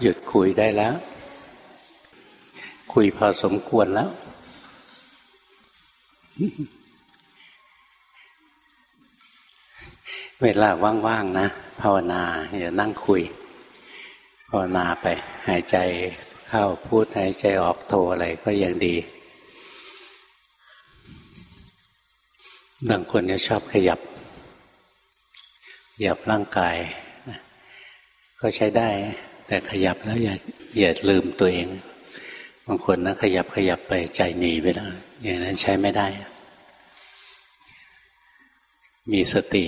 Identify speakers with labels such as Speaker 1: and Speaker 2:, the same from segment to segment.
Speaker 1: หยุดคุยได้แล้ว คุยพอสมควรแล้ว เวลาว่างๆนะ ภาวนาอย่านั่งคุย ภาวนาไป หายใจเข้าพูดหายใจออกโทอะไรก็ยังดี บางคนเนี่ยชอบขยับ ขยับร่างกาย ก็ใช้ได้ แต่ขยับแล้วอย่าอย่าลืมตัวเอง บางคนนะขยับขยับไปใจหนีไปแล้วอย่างนั้นใช้ไม่ได้ มีสติ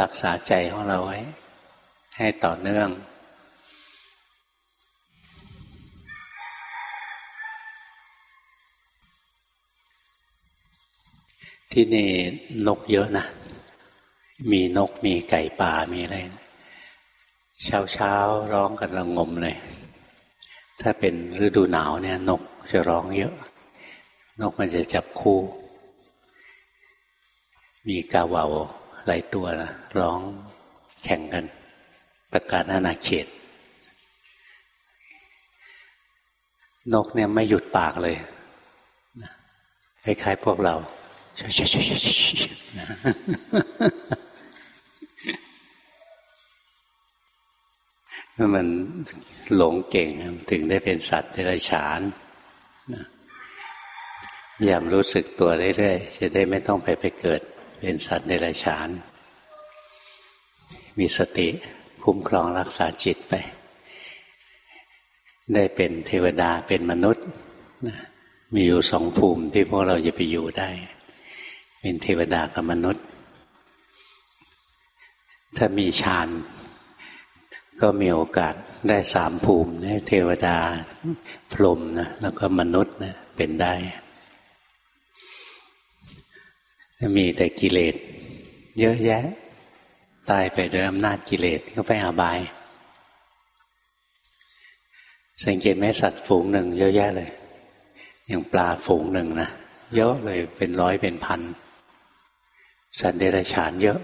Speaker 1: รักษาใจของเราไว้ ให้ต่อเนื่องที่นี่นกเยอะนะ มีนกมีไก่ป่ามีอะไร เช้าเช้าร้องกันระงมเลย ถ้าเป็นฤดูหนาวเนี่ย นกจะร้องเยอะ นกมันจะจับคู่ มีกาวาวหลายตัวนะร้องแข่งกัน ประกาศอาณาเขต นกเนี่ยไม่หยุดปากเลยคล้ายๆพวกเรา มันหลงเก่งถึงได้เป็นสัตว์เดรัจฉานพยายามรู้สึกตัวเรื่อยๆจะได้ไม่ต้องไปไปเกิดเป็นสัตว์เดรัจฉาน มีสติคุ้มครองรักษาจิตไป ได้เป็นเทวดาเป็นมนุษย์มีอยู่สองภูมิที่พวกเราจะไปอยู่ได้ เป็นเทวดากับมนุษย์ ถ้ามีฌาน ก็มีโอกาสได้สามภูมิได้เทวดา พรหมนะแล้วก็มนุษย์นะเป็นได้ มีแต่กิเลสเยอะแยะ ตายไปด้วยอำนาจกิเลสก็ไปอาบาย สังเกตไหมสัตว์ฝูงหนึ่งเยอะแยะเลย อย่างปลาฝูงหนึ่งนะเยอะเลยเป็นร้อยเป็นพัน สัตว์เดรัจฉานเยอะ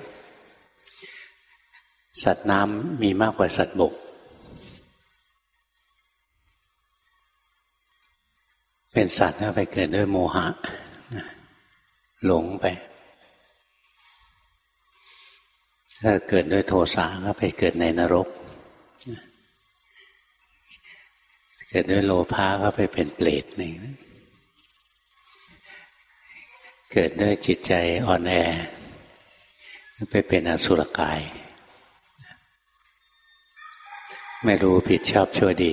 Speaker 1: สัตว์น้ำมีมากกว่าสัตว์บก เป็นสัตว์ก็ไปเกิดด้วยโมหะ หลงไป ถ้าเกิดด้วยโทสะก็ไปเกิดในนรก เกิดด้วยโลภะก็ไปเป็นเปรตนี่เกิดด้วยจิตใจอ่อนแอก็ไปเป็นอสุรกาย ไม่รู้ผิดชอบชั่วดี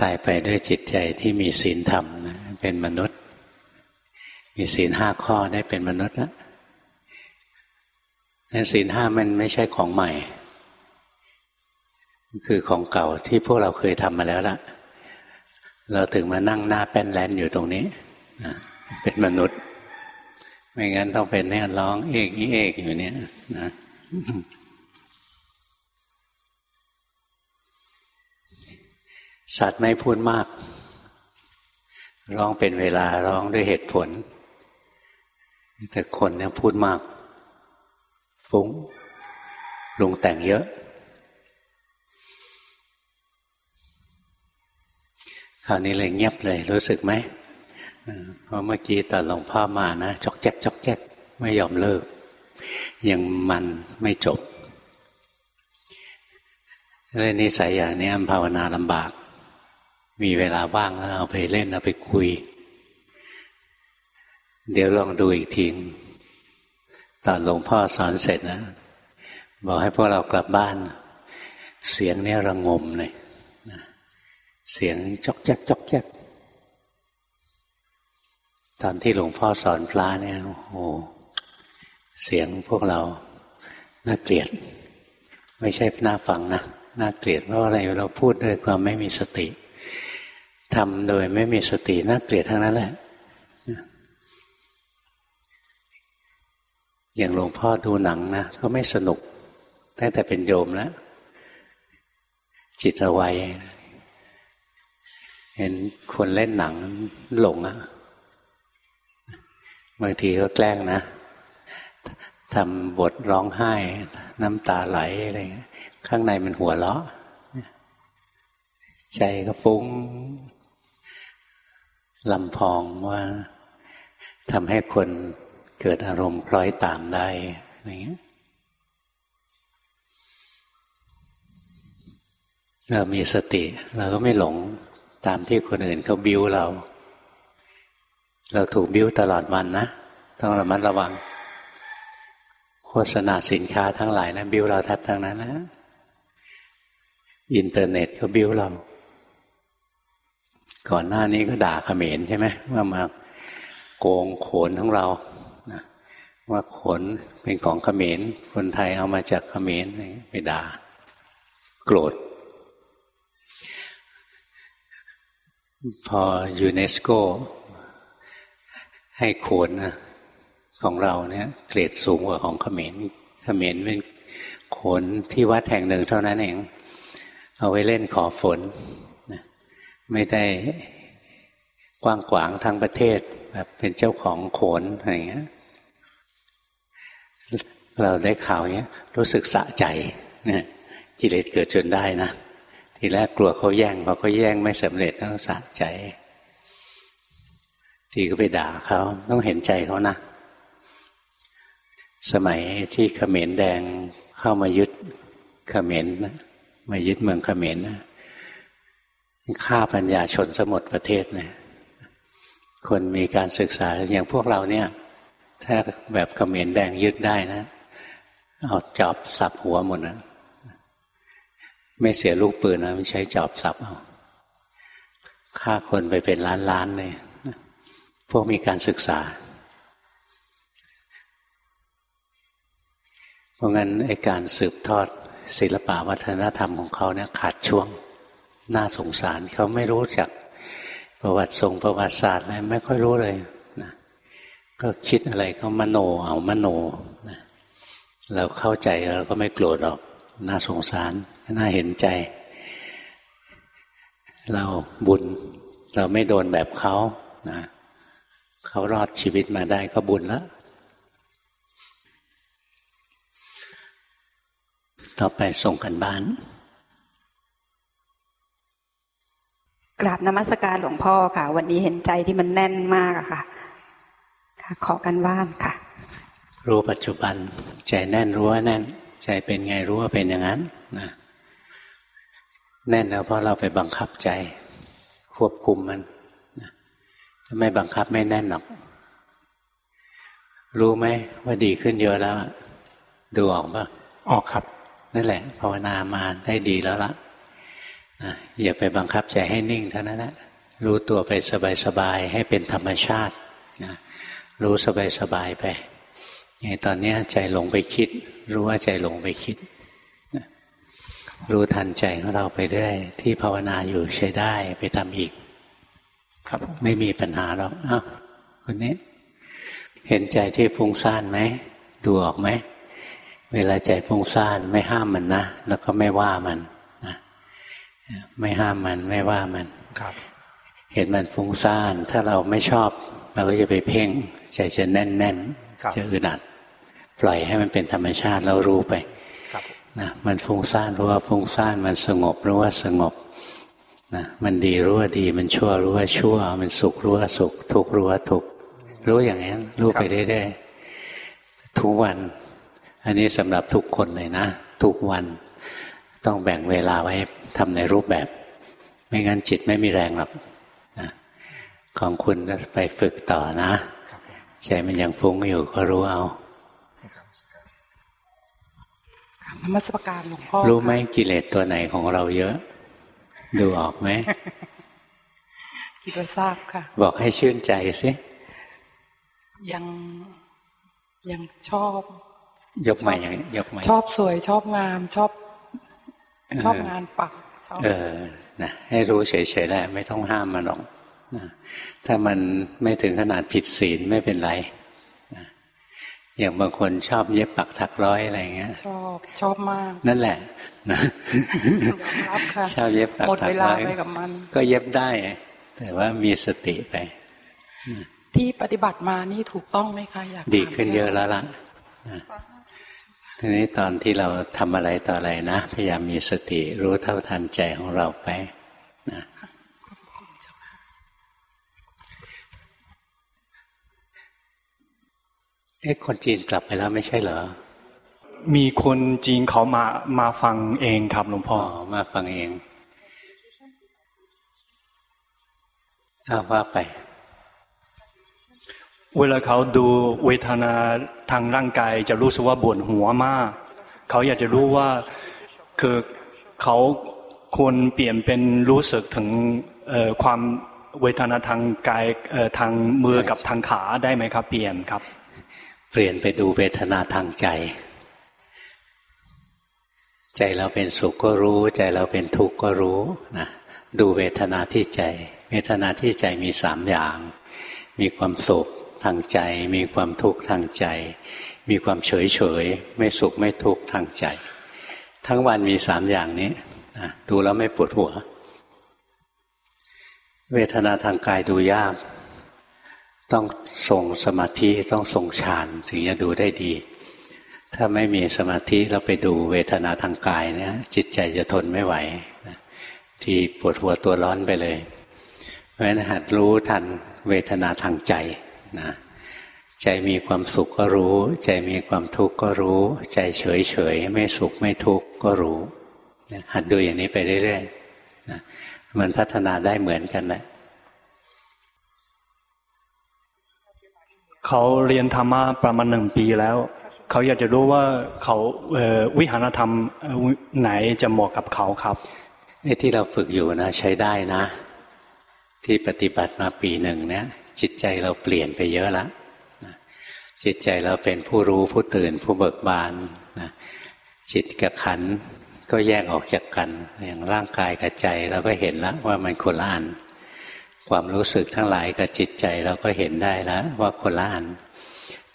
Speaker 1: ตายไปด้วยจิตใจที่มีศีลธรรมนะเป็นมนุษย์ มีศีลห้าข้อได้เป็นมนุษย์แล้วนั้นศีลห้ามันไม่ใช่ของใหม่ คือของเก่าที่พวกเราเคยทำมาแล้วล่ะ เราถึงมานั่งหน้าแป้นแลนอยู่ตรงนี้ เป็นมนุษย์ ไม่งั้นต้องเป็นแน่ร้องเอกอีเอกอยู่เนี้ยนะสัตว์ไม่พูดมาก ร้องเป็นเวลาร้องด้วยเหตุผล แต่คนเนี่ยพูดมาก ฟุ้งลงแต่งเยอะ คราวนี้เลยเงียบเลยรู้สึกไหม เพราะเมื่อกี้ตอนหลวงพ่อมานะจอกแจ๊กจอกแจ๊กไม่ยอมเลิก ยังมันไม่จบเรื่องนิสัยอย่างนี้ภาวนาลำบาก มีเวลาว่างแล้วเอาไปเล่นเอาไปคุย เดี๋ยวลองดูอีกทีตอนหลวงพ่อสอนเสร็จนะ บอกให้พวกเรากลับบ้าน เสียงนี้ระงมเลยเสียงจอกแจ๊กจอกแจ๊ก ตอนที่หลวงพ่อสอนพระเนี่ยโอ้โหเสียงพวกเราน่าเกลียด ไม่ใช่น่าฟังนะน่าเกลียดเพราะอะไรเราพูดด้วยความไม่มีสติทำโดยไม่มีสติน่าเกลียดทั้งนั้นแหละอย่างหลวงพ่อดูหนังนะก็ไม่สนุกตั้งแต่เป็นโยมแล้วจิตระไวเห็นคนเล่นหนังหลงอะ บางทีก็แกล้งนะทำบทร้องไห้ น้ำตาไหลอะไรข้างในมันหัวเราะใจก็ฟุ้งลำพองว่าทำให้คนเกิดอารมณ์คล้อยตามได้อะไรเงี้ยเรามีสติ เราก็ไม่หลงตามที่คนอื่นเขาบิ้วเรา เราถูกบิ้วตลอดวันนะ ต้องระมัดระวัง โฆษณาสินค้าทั้งหลายนะ บิ้วเราทัดทั้งนั้นนะ อินเทอร์เน็ตก็บิ้วเรา ก่อนหน้านี้ก็ด่าเขมรใช่ไหมว่ามาโกงโขนของเราว่าโขนเป็นของเขมร คนไทยเอามาจากเขมรไปด่า โกรธ พอยูเนสโก ให้โขนของเราเนี่ย เกรดสูงกว่าของเขมรเขมรเป็นโขนที่วัดแห่งหนึ่งเท่านั้นเอง เอาไว้เล่นขอฝนไม่ได้กว้างขวางทั้งประเทศแบบเป็นเจ้าของโขนอะไรเงี้ยเราได้ข่าวเนี้ย รู้สึกสะใจเนี่ยกิเลสเกิดจนได้นะทีแรกกลัวเขาแย่งพอเขาแย่งไม่สำเร็จต้องสะใจ ทีก็ไปด่าเขาต้องเห็นใจเขานะ สมัยที่เขมรแดงเข้ามายึดเขมรนะมายึดเมืองเขมรนะฆ่าปัญญาชนสมดประเทศนะคนมีการศึกษาอย่างพวกเราเนี่ย ถ้าแบบเขมรแดงยึดได้นะ เอาจอบสับหัวหมดนะไม่เสียลูกปืนนะมันใช้จอบสับเอาฆ่าคนไปเป็นล้านล้านเลย พวกมีการศึกษา เพราะงั้นไอการสืบทอดศิลปะวัฒนธรรมของเขาเนี่ยขาดช่วงน่าสงสาร เขาไม่รู้จักประวัติทรงประวัติศาสตร์อะไรไม่ค่อยรู้เลยนะก็คิดอะไรก็มโนเอามโนนะเราเข้าใจเราก็ไม่โกรธหรอกน่าสงสารน่าเห็นใจ เราบุญ เราไม่โดนแบบเขานะ เขารอดชีวิตมาได้ก็บุญแล้วต่อไปส่งกันบ้าน
Speaker 2: กราบนมัสการหลวงพ่อค่ะ วันนี้เห็นใจที่มันแน่นมากอะค่ะ ค่ะ ขอกันบ้านค่ะ
Speaker 1: รู้ปัจจุบัน ใจแน่นรู้ว่าแน่น ใจเป็นไงรู้ว่าเป็นอย่างนั้นนะแน่นแล้วเพราะเราไปบังคับใจ ควบคุมมันถ้า ไม่บังคับไม่แน่นหรอก รู้ไหมว่าดีขึ้นเยอะแล้ว ดูออกปะ
Speaker 3: ออกครับ
Speaker 1: นั่นแหละ ภาวนามาได้ดีแล้วละนะอย่าไปบังคับใจให้นิ่งเท่านั้นแหละรู้ตัวไปสบายๆให้เป็นธรรมชาตินะรู้สบายๆไปอย่างตอนนี้ใจหลงไปคิด รู้ว่าใจหลงไปคิดรู้ทันใจของเราไปเรื่อยที่ภาวนาอยู่ใช้ได้ไปทำอีก
Speaker 3: ครับ
Speaker 1: ไม่มีปัญหาหรอกอ้าวคนนี้ เห็นใจที่ฟุ้งซ่านไหมดูออกไหมเวลาใจฟุ้งซ่านไม่ห้ามมันนะแล้วก็ไม่ว่ามันไม่ห้ามมันไม่ว่ามัน
Speaker 3: ครับ
Speaker 1: เห็นมันฟุ้งซ่าน ถ้าเราไม่ชอบ เราก็จะไปเพ่งใจจะแน่นแน่นจะอึดอัดปล่อยให้มันเป็นธรรมชาติแล้วรู้ไปนะมันฟุ้งซ่านรู้ว่าฟุ้งซ่านมันสงบรู้ว่าสงบ นะมันดีรู้ว่าดี มันชั่วรู้ว่าชั่ว มันสุขรู้ว่าสุข ทุกข์รู้ว่าทุกข์รู้อย่างนี้รู้ไปเรื่อยๆทุกวัน อันนี้สำหรับทุกคนเลยนะ ทุกวันต้องแบ่งเวลาไว้ทำในรูปแบบ ไม่งั้นจิตไม่มีแรงหรอกนะของคุณไปฝึกต่อนะใจมันยังฟุ้งอยู่ก็รู้เอา
Speaker 2: ธรรมสการหลวงพ่อ
Speaker 1: รู้ไหมกิเลสตัวไหนของเราเยอะ ดูออกไหม
Speaker 2: คิดว่าทราบค่ะ
Speaker 1: บอกให้ชื่นใจสิ
Speaker 2: ยังยังชอบ
Speaker 1: ยกใหม่อย่างยกใหม่
Speaker 2: ชอบสวยชอบงามชอบชอบงานปัก
Speaker 1: เออนะให้รู้เฉยๆแหละไม่ต้องห้ามมันหรอกนะถ้ามันไม่ถึงขนาดผิดศีลไม่เป็นไรนะ อย่างบางคนชอบเย็บปักถักร้อยอะไรเงี้ย
Speaker 2: ชอบชอบมาก
Speaker 1: นั่นแหละนะชอบเย็บปักถักร้อยก็เย็บได้ แต่ว่ามีสติไป
Speaker 2: ที่ปฏิบัติมานี่ถูกต้องไหมคะอยาก
Speaker 1: ดีขึ้นเยอะแล้วล่ะทีนี้ตอนที่เราทำอะไรต่ออะไรนะ พยายามมีสติรู้เท่าทันใจของเราไป เอ๊ะคนจีนกลับไปแล้วไม่ใช่เหรอ
Speaker 3: มีคนจีนเขามามาฟังเองครับหลวงพ่ออ
Speaker 1: มาฟังเองเอาว่าไป
Speaker 3: เวลาเขาดูเวทนาทางร่างกายจะรู้สึกว่าปวดหัวมาก เขาอยากจะรู้ว่าคือเขาควรเปลี่ยนเป็นรู้สึกถึงความเวทนาทางกายทางมือกับทางขาได้ไหมครับ เปลี่ยนครับ
Speaker 1: เปลี่ยนไปดูเวทนาทางใจ ใจเราเป็นสุขก็รู้ ใจเราเป็นทุกข์ก็รู้นะดูเวทนาที่ใจ เวทนาที่ใจมีสามอย่าง มีความสุขทางใจ มีความทุกข์ทางใจ มีความเฉยเฉยไม่สุขไม่ทุกข์ทางใจ ทั้งวันมีสามอย่างนี้ดูแล้วไม่ปวดหัว เวทนาทางกายดูยาก ต้องส่งสมาธิต้องส่งฌานถึงจะดูได้ดี ถ้าไม่มีสมาธิเราไปดูเวทนาทางกายเนี่ยจิตใจจะทนไม่ไหวที่ปวดหัวตัวร้อนไปเลย เพราะฉะนั้นหัดรู้ทันเวทนาทางใจนะใจมีความสุขก็รู้ ใจมีความทุกข์ก็รู้ ใจเฉยเฉยไม่สุขไม่ทุกข์ก็รู้หัดดูอย่างนี้ไปเรื่อยๆนะมันพัฒนาได้เหมือนกันแหละ
Speaker 3: เขาเรียนธรรมะประมาณหนึ่งปีแล้ว เขาอยากจะรู้ว่าเขาวิหารธรรมไหนจะเหมาะกับเขาครับ
Speaker 1: ไอ้ที่เราฝึกอยู่นะ ใช้ได้นะ ที่ปฏิบัติมาปีหนึ่งเนี่ยจิตใจเราเปลี่ยนไปเยอะแล้วจิตใจเราเป็นผู้รู้ผู้ตื่นผู้เบิกบานนะจิตกับขันก็แยกออกจากกัน อย่างร่างกายกับใจเราก็เห็นแล้วว่ามันคนละอัน ความรู้สึกทั้งหลายกับจิตใจเราก็เห็นได้แล้วว่าคนละอัน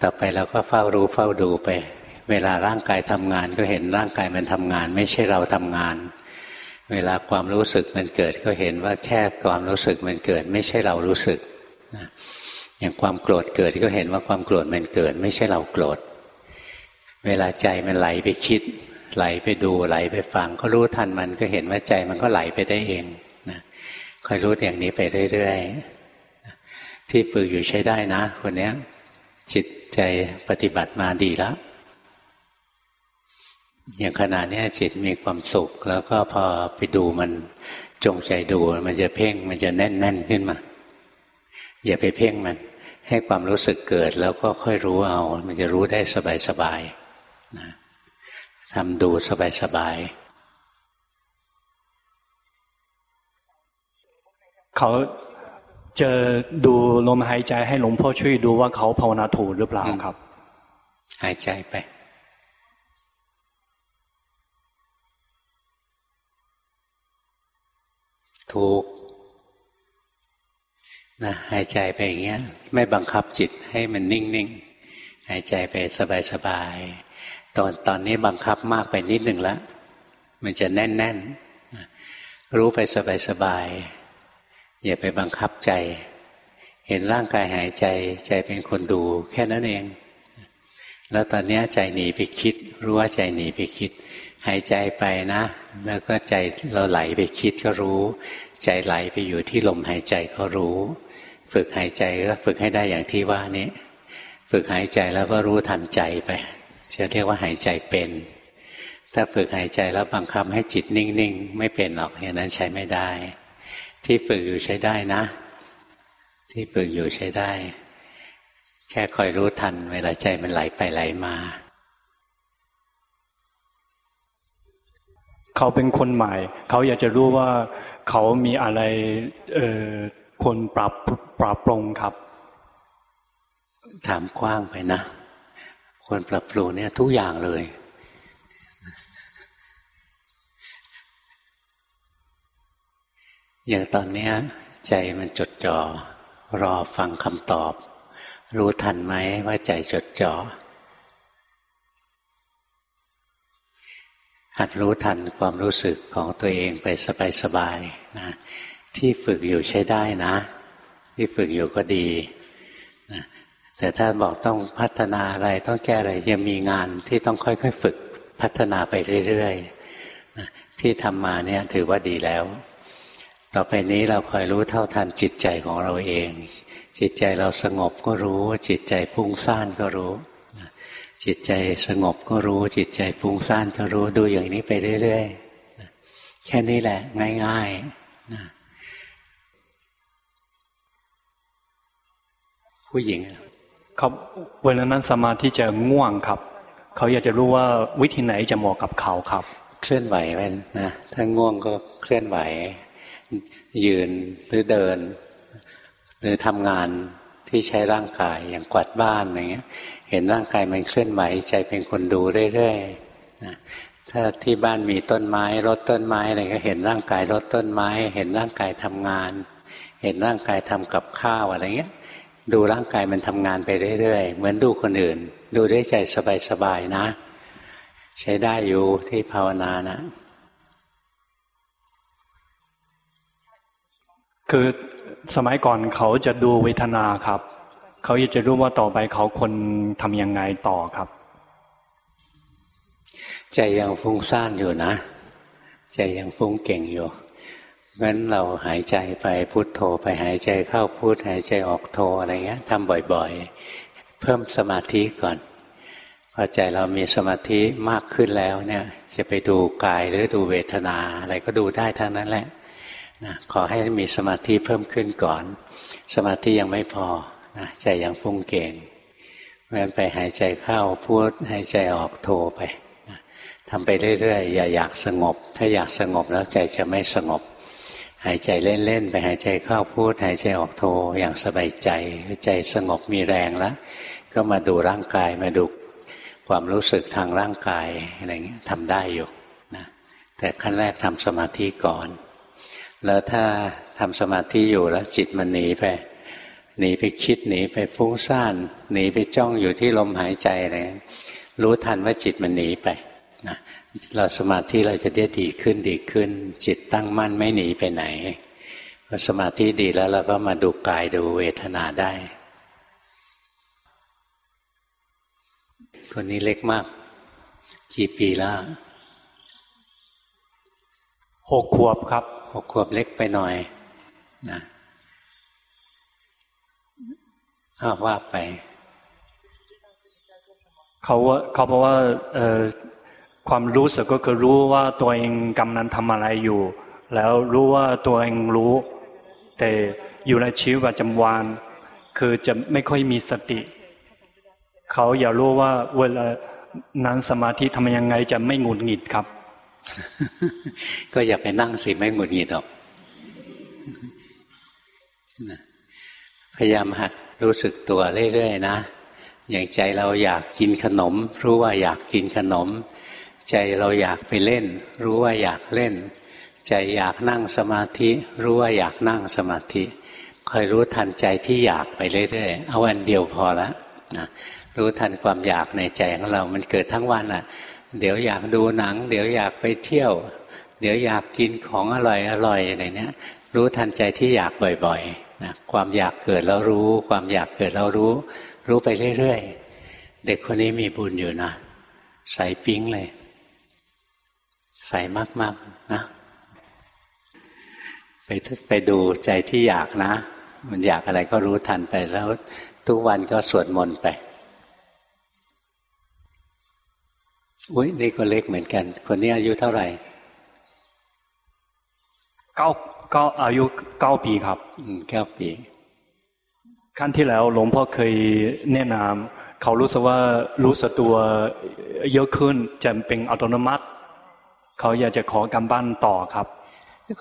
Speaker 1: ต่อไปเราก็เฝ้ารู้เฝ้าดูไป เวลาร่างกายทำงานก็เห็นร่างกายมันทำงาน ไม่ใช่เราทำงาน เวลาความรู้สึกมันเกิดก็เห็นว่าแค่ความรู้สึกมันเกิด ไม่ใช่เรารู้สึกอย่างความโกรธเกิดก็เห็นว่าความโกรธมันเกิด ไม่ใช่เราโกรธเวลาใจมันไหลไปคิด ไหลไปดูไหลไปฟัง ก็รู้ทันมันก็เห็นว่าใจมันก็ไหลไปได้เอง คอยรู้อย่างนี้ไปเรื่อยๆที่ฝึกอยู่ใช้ได้นะคนนี้จิตใจปฏิบัติมาดีแล้วอย่างขณะนี้จิตมีความสุข แล้วก็พอไปดูมันจงใจดู มันจะเพ่งมันจะแน่นๆขึ้นมา อย่าไปเพ่งมัน ให้ความรู้สึกเกิดแล้วก็ค่อยรู้เอา มันจะรู้ได้สบายๆนะทำดูสบาย
Speaker 3: ๆ เขาจะดูลมหายใจให้หลวงพ่อช่วยดูว่าเขาภาวนาถูกหรือเปล่าครับ
Speaker 1: หายใจไปถูกนะหายใจไปอย่างเงี้ย ไม่บังคับจิตให้มันนิ่งๆหายใจไปสบายๆตอนตอนนี้บังคับมากไปนิดหนึ่งแล้วมันจะแน่นๆรู้ไปสบายๆ อย่าไปบังคับใจ เห็นร่างกายหายใจใจเป็นคนดูแค่นั้นเอง แล้วตอนนี้ใจหนีไปคิด รู้ว่าใจหนีไปคิด หายใจไปนะ แล้วก็ใจเราไหลไปคิดก็รู้ ใจไหลไปอยู่ที่ลมหายใจก็รู้ ฝึกหายใจก็ฝึกให้ได้อย่างที่ว่านี้ ฝึกหายใจแล้วก็รู้ทันใจไปจะเรียกว่าหายใจเป็น ถ้าฝึกหายใจแล้วบังคับให้จิตนิ่ง ๆ ไม่เป็นหรอกอย่างนั้นใช้ไม่ได้ ที่ฝึกอยู่ใช้ได้นะ ที่ฝึกอยู่ใช้ได้ แค่คอยรู้ทัน เวลาใจมันไหลไปไหลมา
Speaker 3: เขาเป็นคนใหม่ เขาอยากจะรู้ว่าเขามีอะไรเควรปรับปรับปรุงครับ
Speaker 1: ถามกว้างไปนะควรปรับปรุงเนี่ยทุกอย่างเลย อย่างตอนนี้ใจมันจดจอ่อรอฟังคำตอบ รู้ทันไหมว่าใจจดจอ่อหัดรู้ทันความรู้สึกของตัวเองไปสบายๆนะที่ฝึกอยู่ใช้ได้นะ ที่ฝึกอยู่ก็ดีนะแต่ถ้าบอกต้องพัฒนาอะไรต้องแก้อะไรยังมีงานที่ต้องค่อยๆ ฝึกพัฒนาไปเรื่อยๆที่ทำมาเนี่ยถือว่าดีแล้ว ต่อไปนี้เราคอยรู้เท่าทันจิตใจของเราเอง จิตใจเราสงบก็รู้ จิตใจฟุ้งซ่านก็รู้ จิตใจสงบก็รู้ จิตใจฟุ้งซ่านก็รู้ดูอย่างนี้ไปเรื่อยๆแค่นี้แหละ ง่ายๆนะผู้หญิง
Speaker 3: เขาเวลานั้นสมาธิจะง่วงครับ เขาอยากจะรู้ว่าวิธีไหนจะเหมาะกับเขาครับ
Speaker 1: เคลื่อนไหวไหมนะถ้าง่วงก็เคลื่อนไหว ยืนหรือเดิน หรือทำงานที่ใช้ร่างกายอย่างกวาดบ้านอะไรเงี้ย เห็นร่างกายมันเคลื่อนไหวใจเป็นคนดูเรื่อยๆนะถ้าที่บ้านมีต้นไม้รดต้นไม้อะไรก็เห็นร่างกายรดต้นไม้ เห็นร่างกายทำงาน เห็นร่างกายทำกับข้าวอะไรเงี้ย ดูร่างกายมันทำงานไปเรื่อยๆ เหมือนดูคนอื่น ดูด้วยใจสบายๆนะ ใช้ได้อยู่ที่ภาวนานะ
Speaker 3: คือสมัยก่อนเขาจะดูเวทนาครับ เขาอยากจะรู้ว่าต่อไปเขาคนทำยังไงต่อครับ
Speaker 1: ใจยังฟุ้งซ่านอยู่นะ ใจยังฟุ้งเก่งอยู่งั้นเราหายใจไปพุโทโธไปหายใจเข้าพุทหายใจออกโธอะไรเงี้ยทำบ่อยๆ เพิ่มสมาธิก่อนพอใจเรามีสมาธิมากขึ้นแล้วเนี่ย จะไปดูกายหรือดูเวทนาอะไรก็ดูได้ทั้งนั้นแหละ นะขอให้มีสมาธิเพิ่มขึ้นก่อน สมาธิยังไม่พอนะใจยังฟุ้งเก่งเพราะฉะนั้นไปหายใจเข้าพุทหายใจออกโทไปนะทำไปเรื่อยๆอย่าอยากสงบ ถ้าอยากสงบแล้วใจจะไม่สงบ หายใจเล่นๆไปหายใจเข้าพูด หายใจออกโทอย่างสบายใจใจสงบมีแรงแล้วก็มาดูร่างกายมาดูความรู้สึกทางร่างกายอะไรเงี้ยทำได้อยู่นะแต่ขั้นแรกทำสมาธิก่อน แล้วถ้าทำสมาธิอยู่แล้วจิตมันหนีไปหนีไปคิดหนีไปฟุ้งซ่านหนีไปจ้องอยู่ที่ลมหายใจอะไรรู้ทันว่าจิตมันหนีไปนะเราสมาธิเราจะได้ดีขึ้นดีขึ้น จิตตั้งมั่นไม่หนีไปไหนพอสมาธิดีแล้วเราก็มาดูกายดูเวทนาได้ คนนี้เล็กมาก กี่ปีแล้ว
Speaker 3: หกขวบครับ
Speaker 1: หกขวบเล็กไปหน่อยนะอ้าวว่าไป
Speaker 3: เขาว่าเขาบอกว่าเออความรู้สึกก็คือรู้ว่าตัวเองกำลังทำอะไรอยู่ แล้วรู้ว่าตัวเองรู้ แต่อยู่ในชีวิตประจำวันคือจะไม่ค่อยมีสติ เขาอยากรู้ว่าเวลานั้นสมาธิทำยังไงจะไม่หงุดหงิดครับ
Speaker 1: ก็อย่าไปนั่งสิไม่หงุดหงิดหรอกพยายามหัดรู้สึกตัวเรื่อยๆนะ อย่างใจเราอยากกินขนม รู้ว่าอยากกินขนม ใจเราอยากไปเล่น รู้ว่าอยากเล่น ใจอยากนั่งสมาธิ รู้ว่าอยากนั่งสมาธิคอยรู้ทันใจที่อยากไปเรื่อยๆเอาวันเดียวพอละนะรู้ทันความอยากในใจของเรา มันเกิดทั้งวันอะ เดี๋ยวอยากดูหนัง เดี๋ยวอยากไปเที่ยว เดี๋ยวอยากกินของอร่อยอร่อยอะไรเนี้ยรู้ทันใจที่อยากบ่อยๆนะความอยากเกิดแล้วรู้ ความอยากเกิดแล้วรู้ รู้ไปเรื่อยๆ เด็กคนนี้มีบุญอยู่นะใส่ปิ้งเลย ใส่มากๆนะไปไปดูใจที่อยากนะ มันอยากอะไรก็รู้ทันไปแล้ว ทุกวันก็สวดมนต์ไป อุ้ยนี่ก็เล็กเหมือนกัน คนนี้อายุเท่าไหร่
Speaker 3: เก้าเก้าอายุเก้าปีครับ
Speaker 1: อืมเก้าปี
Speaker 3: ขั้นที่แล้วหลวงพ่อเคยแนะนำเขารู้สึกว่ารู้สึกตัวเยอะขึ้นจะเป็นอัตโนมัติ เขาอยากจะขอกำบ้านต่อครับ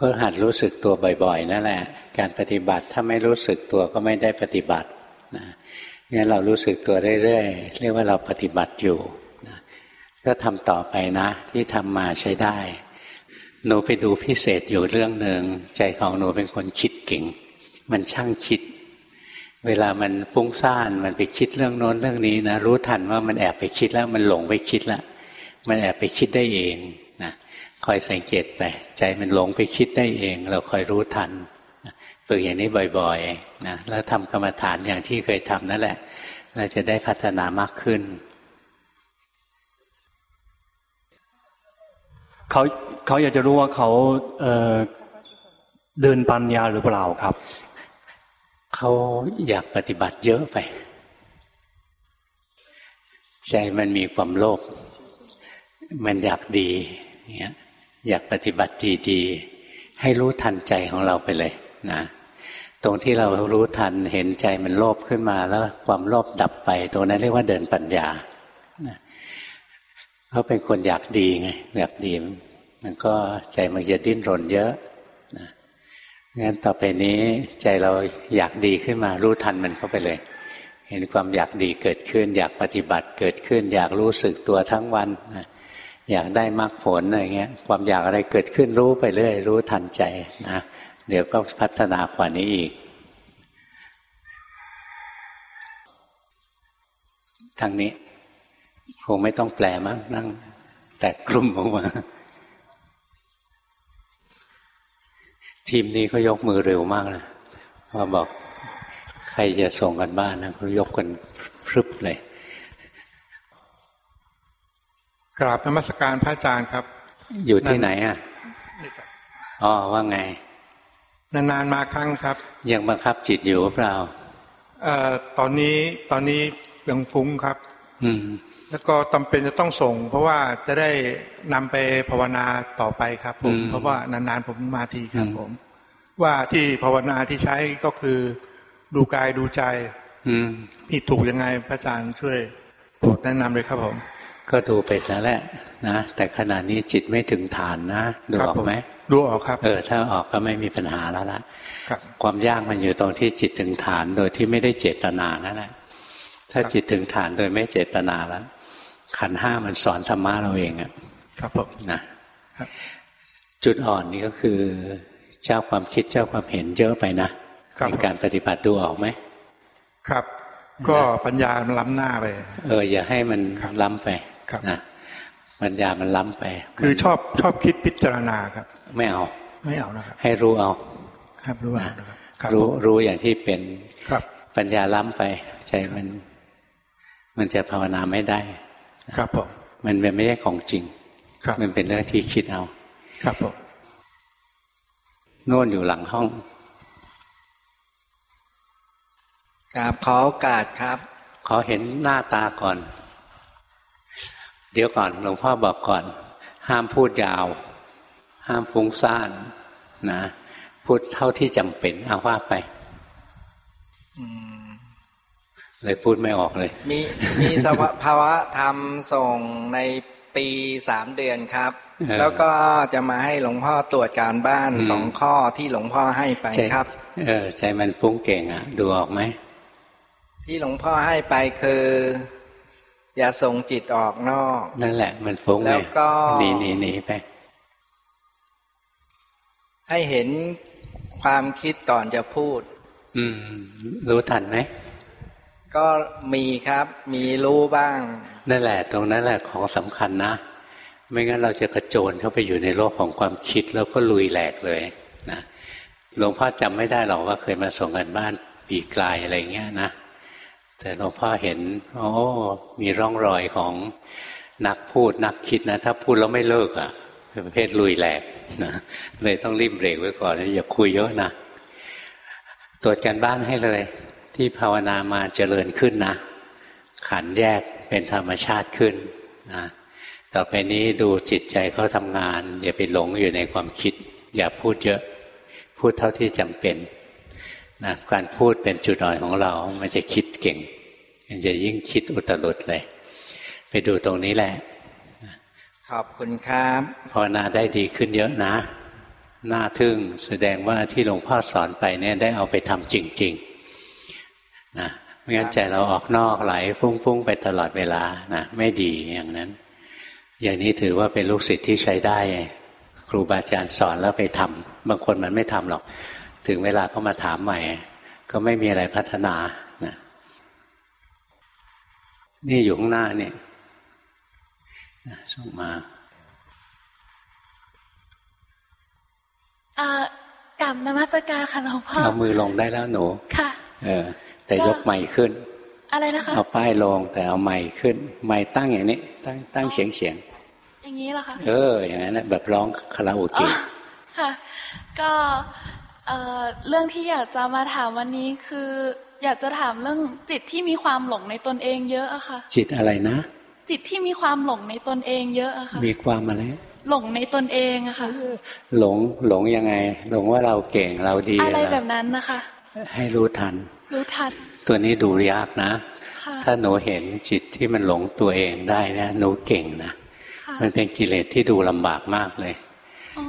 Speaker 1: ก็หัดรู้สึกตัวบ่อย ๆ นั่นแหละ การปฏิบัติถ้าไม่รู้สึกตัวก็ไม่ได้ปฏิบัตินะงั้นเรารู้สึกตัวเรื่อยๆเรียกว่าเราปฏิบัติอยู่นะ ก็ทำต่อไปนะ ที่ทำมาใช้ได้ หนูไปดูพิเศษอยู่เรื่องหนึ่งใจของหนูเป็นคนคิดเก่ง มันช่างคิด เวลามันฟุ้งซ่านมันไปคิดเรื่องโน้นเรื่องนี้นะรู้ทันว่ามันแอบไปคิดแล้วมันหลงไปคิดแล้วมันแอบไปคิดได้เองนะคอยสังเกตไปใจมันหลงไปคิดได้เอง เราคอยรู้ทันฝึกอย่างนี้บ่อยๆนะแล้วทำกรรมฐานอย่างที่เคยทำนั่นแหละ เราจะได้พัฒนามากขึ้น
Speaker 3: เขาเขาอยากจะรู้ว่าเขาเเดินปัญญาหรือเปล่าครับ
Speaker 1: เขาอยากปฏิบัติเยอะไป ใจมันมีความโลภมันอยากดีเนี่ยอยากปฏิบัติดีๆให้รู้ทันใจของเราไปเลยนะตรงที่เรารู้ทันเห็นใจมันโลภขึ้นมาแล้วความโลภดับไป ตรงนั้นเรียกว่าเดินปัญญา เขาเป็นคนอยากดีไงอยากดีมันก็ใจมันจะดิ้นรนเยอะนะงั้นต่อไปนี้ใจเราอยากดีขึ้นมา รู้ทันมันเข้าไปเลย เห็นความอยากดีเกิดขึ้น อยากปฏิบัติเกิดขึ้น อยากรู้สึกตัวทั้งวันนะอยากได้มรรคผลอะไรเงี้ย ความอยากอะไรเกิดขึ้นรู้ไปเรื่อยรู้ทันใจนะเดี๋ยวก็พัฒนากว่านี้อีก ทางนี้ คงไม่ต้องแปลมั้งนั่ง แตกกลุ่มออกมาทีมนี้เขายกมือเร็วมากเลยว่าบอกใครจะส่งกันบ้านนะเขายกกันพรึบเลย
Speaker 4: กราบนมัสการพระอาจารย์ครับ
Speaker 1: อยู่ที่ไหนอะอ๋อว่าไง
Speaker 4: นานๆมาครั้งครับ
Speaker 1: ยังบังคับจิตอยู่หรือเปล่า
Speaker 4: เอ่อตอนนี้ตอนนี้ยังฟุ้งครับ
Speaker 1: อืม
Speaker 4: แล้วก็จาเป็นจะต้องส่ง เพราะว่าจะได้นำไปภาวนาต่อไปครับผม เพราะว่านานๆผมมาทีครับผม ว่าที่ภาวนาที่ใช้ก็คือ ดูกายดูใจ
Speaker 1: อืม
Speaker 4: นี่ถูกยังไงพระอาจารย์ช่วยโปรดแนะนำเลยครับผม
Speaker 1: ก็ดูไปแล้วแหละนะแต่ขณะนี้จิตไม่ถึงฐานนะดูออกไหม
Speaker 4: ดูออกครับ
Speaker 1: เออ ถ้าออกก็ไม่มีปัญหาแล้วละความยากมันอยู่ตรงที่จิตถึงฐานโดยที่ไม่ได้เจตนานั่นแหละถ้าจิตถึงฐานโดยไม่เจตนาแล้ว ขันห้ามันสอนธรรมะเราเองอะ
Speaker 4: ครับผม
Speaker 1: นะจุดอ่อนนี่ก็คือ เจ้าความคิดเจ้าความเห็นเยอะไปนะในการปฏิบัติดูออกไหม
Speaker 4: ครับ ก็ปัญญามันล้ำหน้าไป
Speaker 1: เออ อย่าให้มันล้ำไปนะปัญญามันล้ำไป
Speaker 4: คือชอบชอบคิดพิจารณาครับ
Speaker 1: ไม่เอา
Speaker 4: ไม่เอานะครับ
Speaker 1: ให้รู้เอา
Speaker 4: ครับรู้เอานะครับ
Speaker 1: รู้รู้อย่างที่เป็น
Speaker 4: ครับ
Speaker 1: ปัญญาล้ำไป ใจมัน มันจะภาวนาไม่ได้
Speaker 4: ครับผม
Speaker 1: มันเป็นไม่ใช่ของจริง
Speaker 4: ครับ
Speaker 1: มันเป็นเรื่องที่คิดเอา
Speaker 4: ครับผม
Speaker 1: โน่นอยู่หลังห้อง
Speaker 5: กราบขอโอกาสครับ
Speaker 1: ขอเห็นหน้าตาก่อน เดี๋ยวก่อนหลวงพ่อบอกก่อน ห้ามพูดยาว ห้ามฟุ้งซ่านนะ พูดเท่าที่จำเป็นเอาว่าไป
Speaker 5: อืม
Speaker 1: เลยพูดไม่ออกเลย
Speaker 5: มีมีสภาวะธรรมส่งในปีสามเดือนครับ แล้วก็จะมาให้หลวงพ่อตรวจการบ้านสองข้อที่หลวงพ่อให้ไปครับ
Speaker 1: เออใจมันฟุ้งเก่งอะ ดูออกไหม
Speaker 5: ที่หลวงพ่อให้ไปคือ อย่าส่งจิตออกนอก
Speaker 1: นั่นแหละ มันฟุ้ง
Speaker 5: แล้วก็
Speaker 1: หนีหนีหนีไป
Speaker 5: ให้เห็นความคิดก่อนจะพูด
Speaker 1: อืม รู้ทันไหม
Speaker 5: ก็มีครับ มีรู้บ้าง
Speaker 1: นั่นแหละ ตรงนั้นแหละของสำคัญนะ ไม่งั้นเราจะกระโจนเข้าไปอยู่ในโลกของความคิดแล้วก็ลุยแหลกเลยนะหลวงพ่อจำไม่ได้หรอกว่าเคยมาส่งกันบ้านปีกลายอะไรเงี้ยนะ แต่หลวงพ่อเห็นโอ้มีร่องรอยของนักพูดนักคิดนะ ถ้าพูดแล้วไม่เลิกอะ่ะเป็นประเภทลุยแหลกนะเลยต้องรีบเบรกไว้ก่อนอย่าคุยเยอะนะตรวจกันบ้านให้เลย ที่ภาวนามาเจริญขึ้นนะ ขันแยกเป็นธรรมชาติขึ้นนะต่อไปนี้ดูจิตใจเขาทำงาน อย่าไปหลงอยู่ในความคิด อย่าพูดเยอะ พูดเท่าที่จำเป็นนะการพูดเป็นจุดอ่อนของเรา มันจะคิดเก่ง มันจะยิ่งคิดอุตรุดเลย ไปดูตรงนี้แหละ
Speaker 5: ขอบคุณครับ
Speaker 1: ภาวนาได้ดีขึ้นเยอะนะ น่าทึ่งแสดงว่าที่หลวงพ่อสอนไปเนี่ยได้เอาไปทำจริง ๆ นะไม่งั้นใจเราออกนอกไหลฟุ้งๆไปตลอดเวลานะไม่ดีอย่างนั้น อย่างนี้ถือว่าเป็นลูกศิษย์ที่ใช้ได้ ครูบาอาจารย์สอนแล้วไปทำบางคนมันไม่ทำหรอก ถึงเวลาก็มาถามใหม่ ก็ไม่มีอะไรพัฒนานะนี่อยู่ข้างหน้าเนี่ยส่งมา
Speaker 6: เอ่อกลับนมัสการค่ะหลวงพ่อ
Speaker 1: เอามือลงได้แล้วหนู
Speaker 6: ค่ะ
Speaker 1: เออ แต่ยกใหม่ขึ้น
Speaker 6: อะไรนะคะ
Speaker 1: เอาป้ายลงแต่เอาไม้ขึ้นไม้ตั้งอย่างนี้ ตั้งตั้งเฉียงเฉียง
Speaker 6: อย่างนี้เหรอคะ
Speaker 1: เอออย่างนั้นนะแบบร้องคาราโอเกะ
Speaker 6: ค่ะ ก็เอ่อเรื่องที่อยากจะมาถามวันนี้คือ อยากจะถามเรื่องจิตที่มีความหลงในตนเองเยอะอะค่ะ
Speaker 1: จิตอะไรนะ
Speaker 6: จิตที่มีความหลงในตนเองเยอะอะค่ะ
Speaker 1: มีความอะไร
Speaker 6: หลงในตนเองอะค่ะ
Speaker 1: หลงหลงยังไง หลงว่าเราเก่งเราดี
Speaker 6: อะไร
Speaker 1: เห
Speaker 6: แบบนั้นนะคะ
Speaker 1: ให้รู้ทัน
Speaker 6: รู้ทัน
Speaker 1: ตัวนี้ดูยากนะ
Speaker 6: ค่ะ
Speaker 1: ถ้าหนูเห็นจิตที่มันหลงตัวเองได้นะหนูเก่งนะ
Speaker 6: ค่ะ
Speaker 1: มันเป็นกิเลสที่ดูลำบากมากเลย
Speaker 6: อ๋อ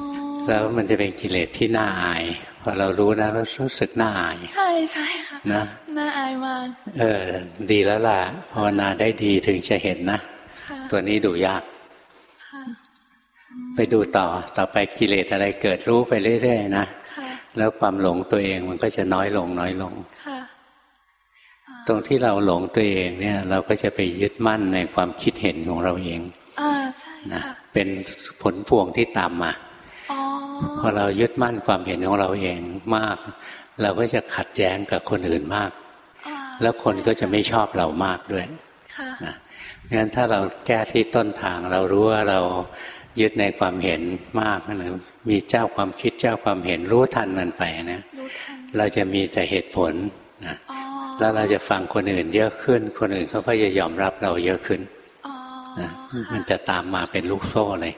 Speaker 1: แล้วมันจะเป็นกิเลสที่น่าอายพอเรารู้นะเรารู้สึกน่าอาย
Speaker 6: ใช่ใช่ค่ะ
Speaker 1: นะ
Speaker 6: น่าอายมาก
Speaker 1: เออ ดีแล้วล่ะภาวนาได้ดีถึงจะเห็นนะ
Speaker 6: ค่ะ
Speaker 1: ตัวนี้ดูยาก
Speaker 6: ค่ะ
Speaker 1: ไปดูต่อต่อไปกิเลสอะไรเกิดรู้ไปเรื่อยๆนะ
Speaker 6: ค่ะ
Speaker 1: แล้วความหลงตัวเองมันก็จะน้อยลงน้อยลง
Speaker 6: ค่ะ
Speaker 1: ตรงที่เราหลงตัวเองเนี่ย เราก็จะไปยึดมั่นในความคิดเห็นของเราเอง
Speaker 6: อ่าใช่
Speaker 1: นะ
Speaker 6: ค่ะ
Speaker 1: เป็นผลพวงที่ตามมา
Speaker 6: อ๋อ
Speaker 1: พอเรายึดมั่นความเห็นของเราเองมาก เราก็จะขัดแย้งกับคนอื่นมาก
Speaker 6: อ่า
Speaker 1: แล้วคนก็จะไม่ชอบเรามากด้วย
Speaker 6: ค่ะ
Speaker 1: นะงั้นถ้าเราแก้ที่ต้นทางเรารู้ว่าเรายึดในความเห็นมากนะมีเจ้าความคิดเจ้าความเห็นรู้ทันมันไปนะ
Speaker 6: รู้ทัน
Speaker 1: เราจะมีแต่เหตุผลนะ
Speaker 6: อ๋อ
Speaker 1: แล้วเราจะฟังคนอื่นเยอะขึ้น คนอื่นเขาก็จะยอมรับเราเยอะขึ้น
Speaker 6: อ๋อ
Speaker 1: นะ
Speaker 6: ค่ะ
Speaker 1: มันจะตามมาเป็นลูกโซ่เลย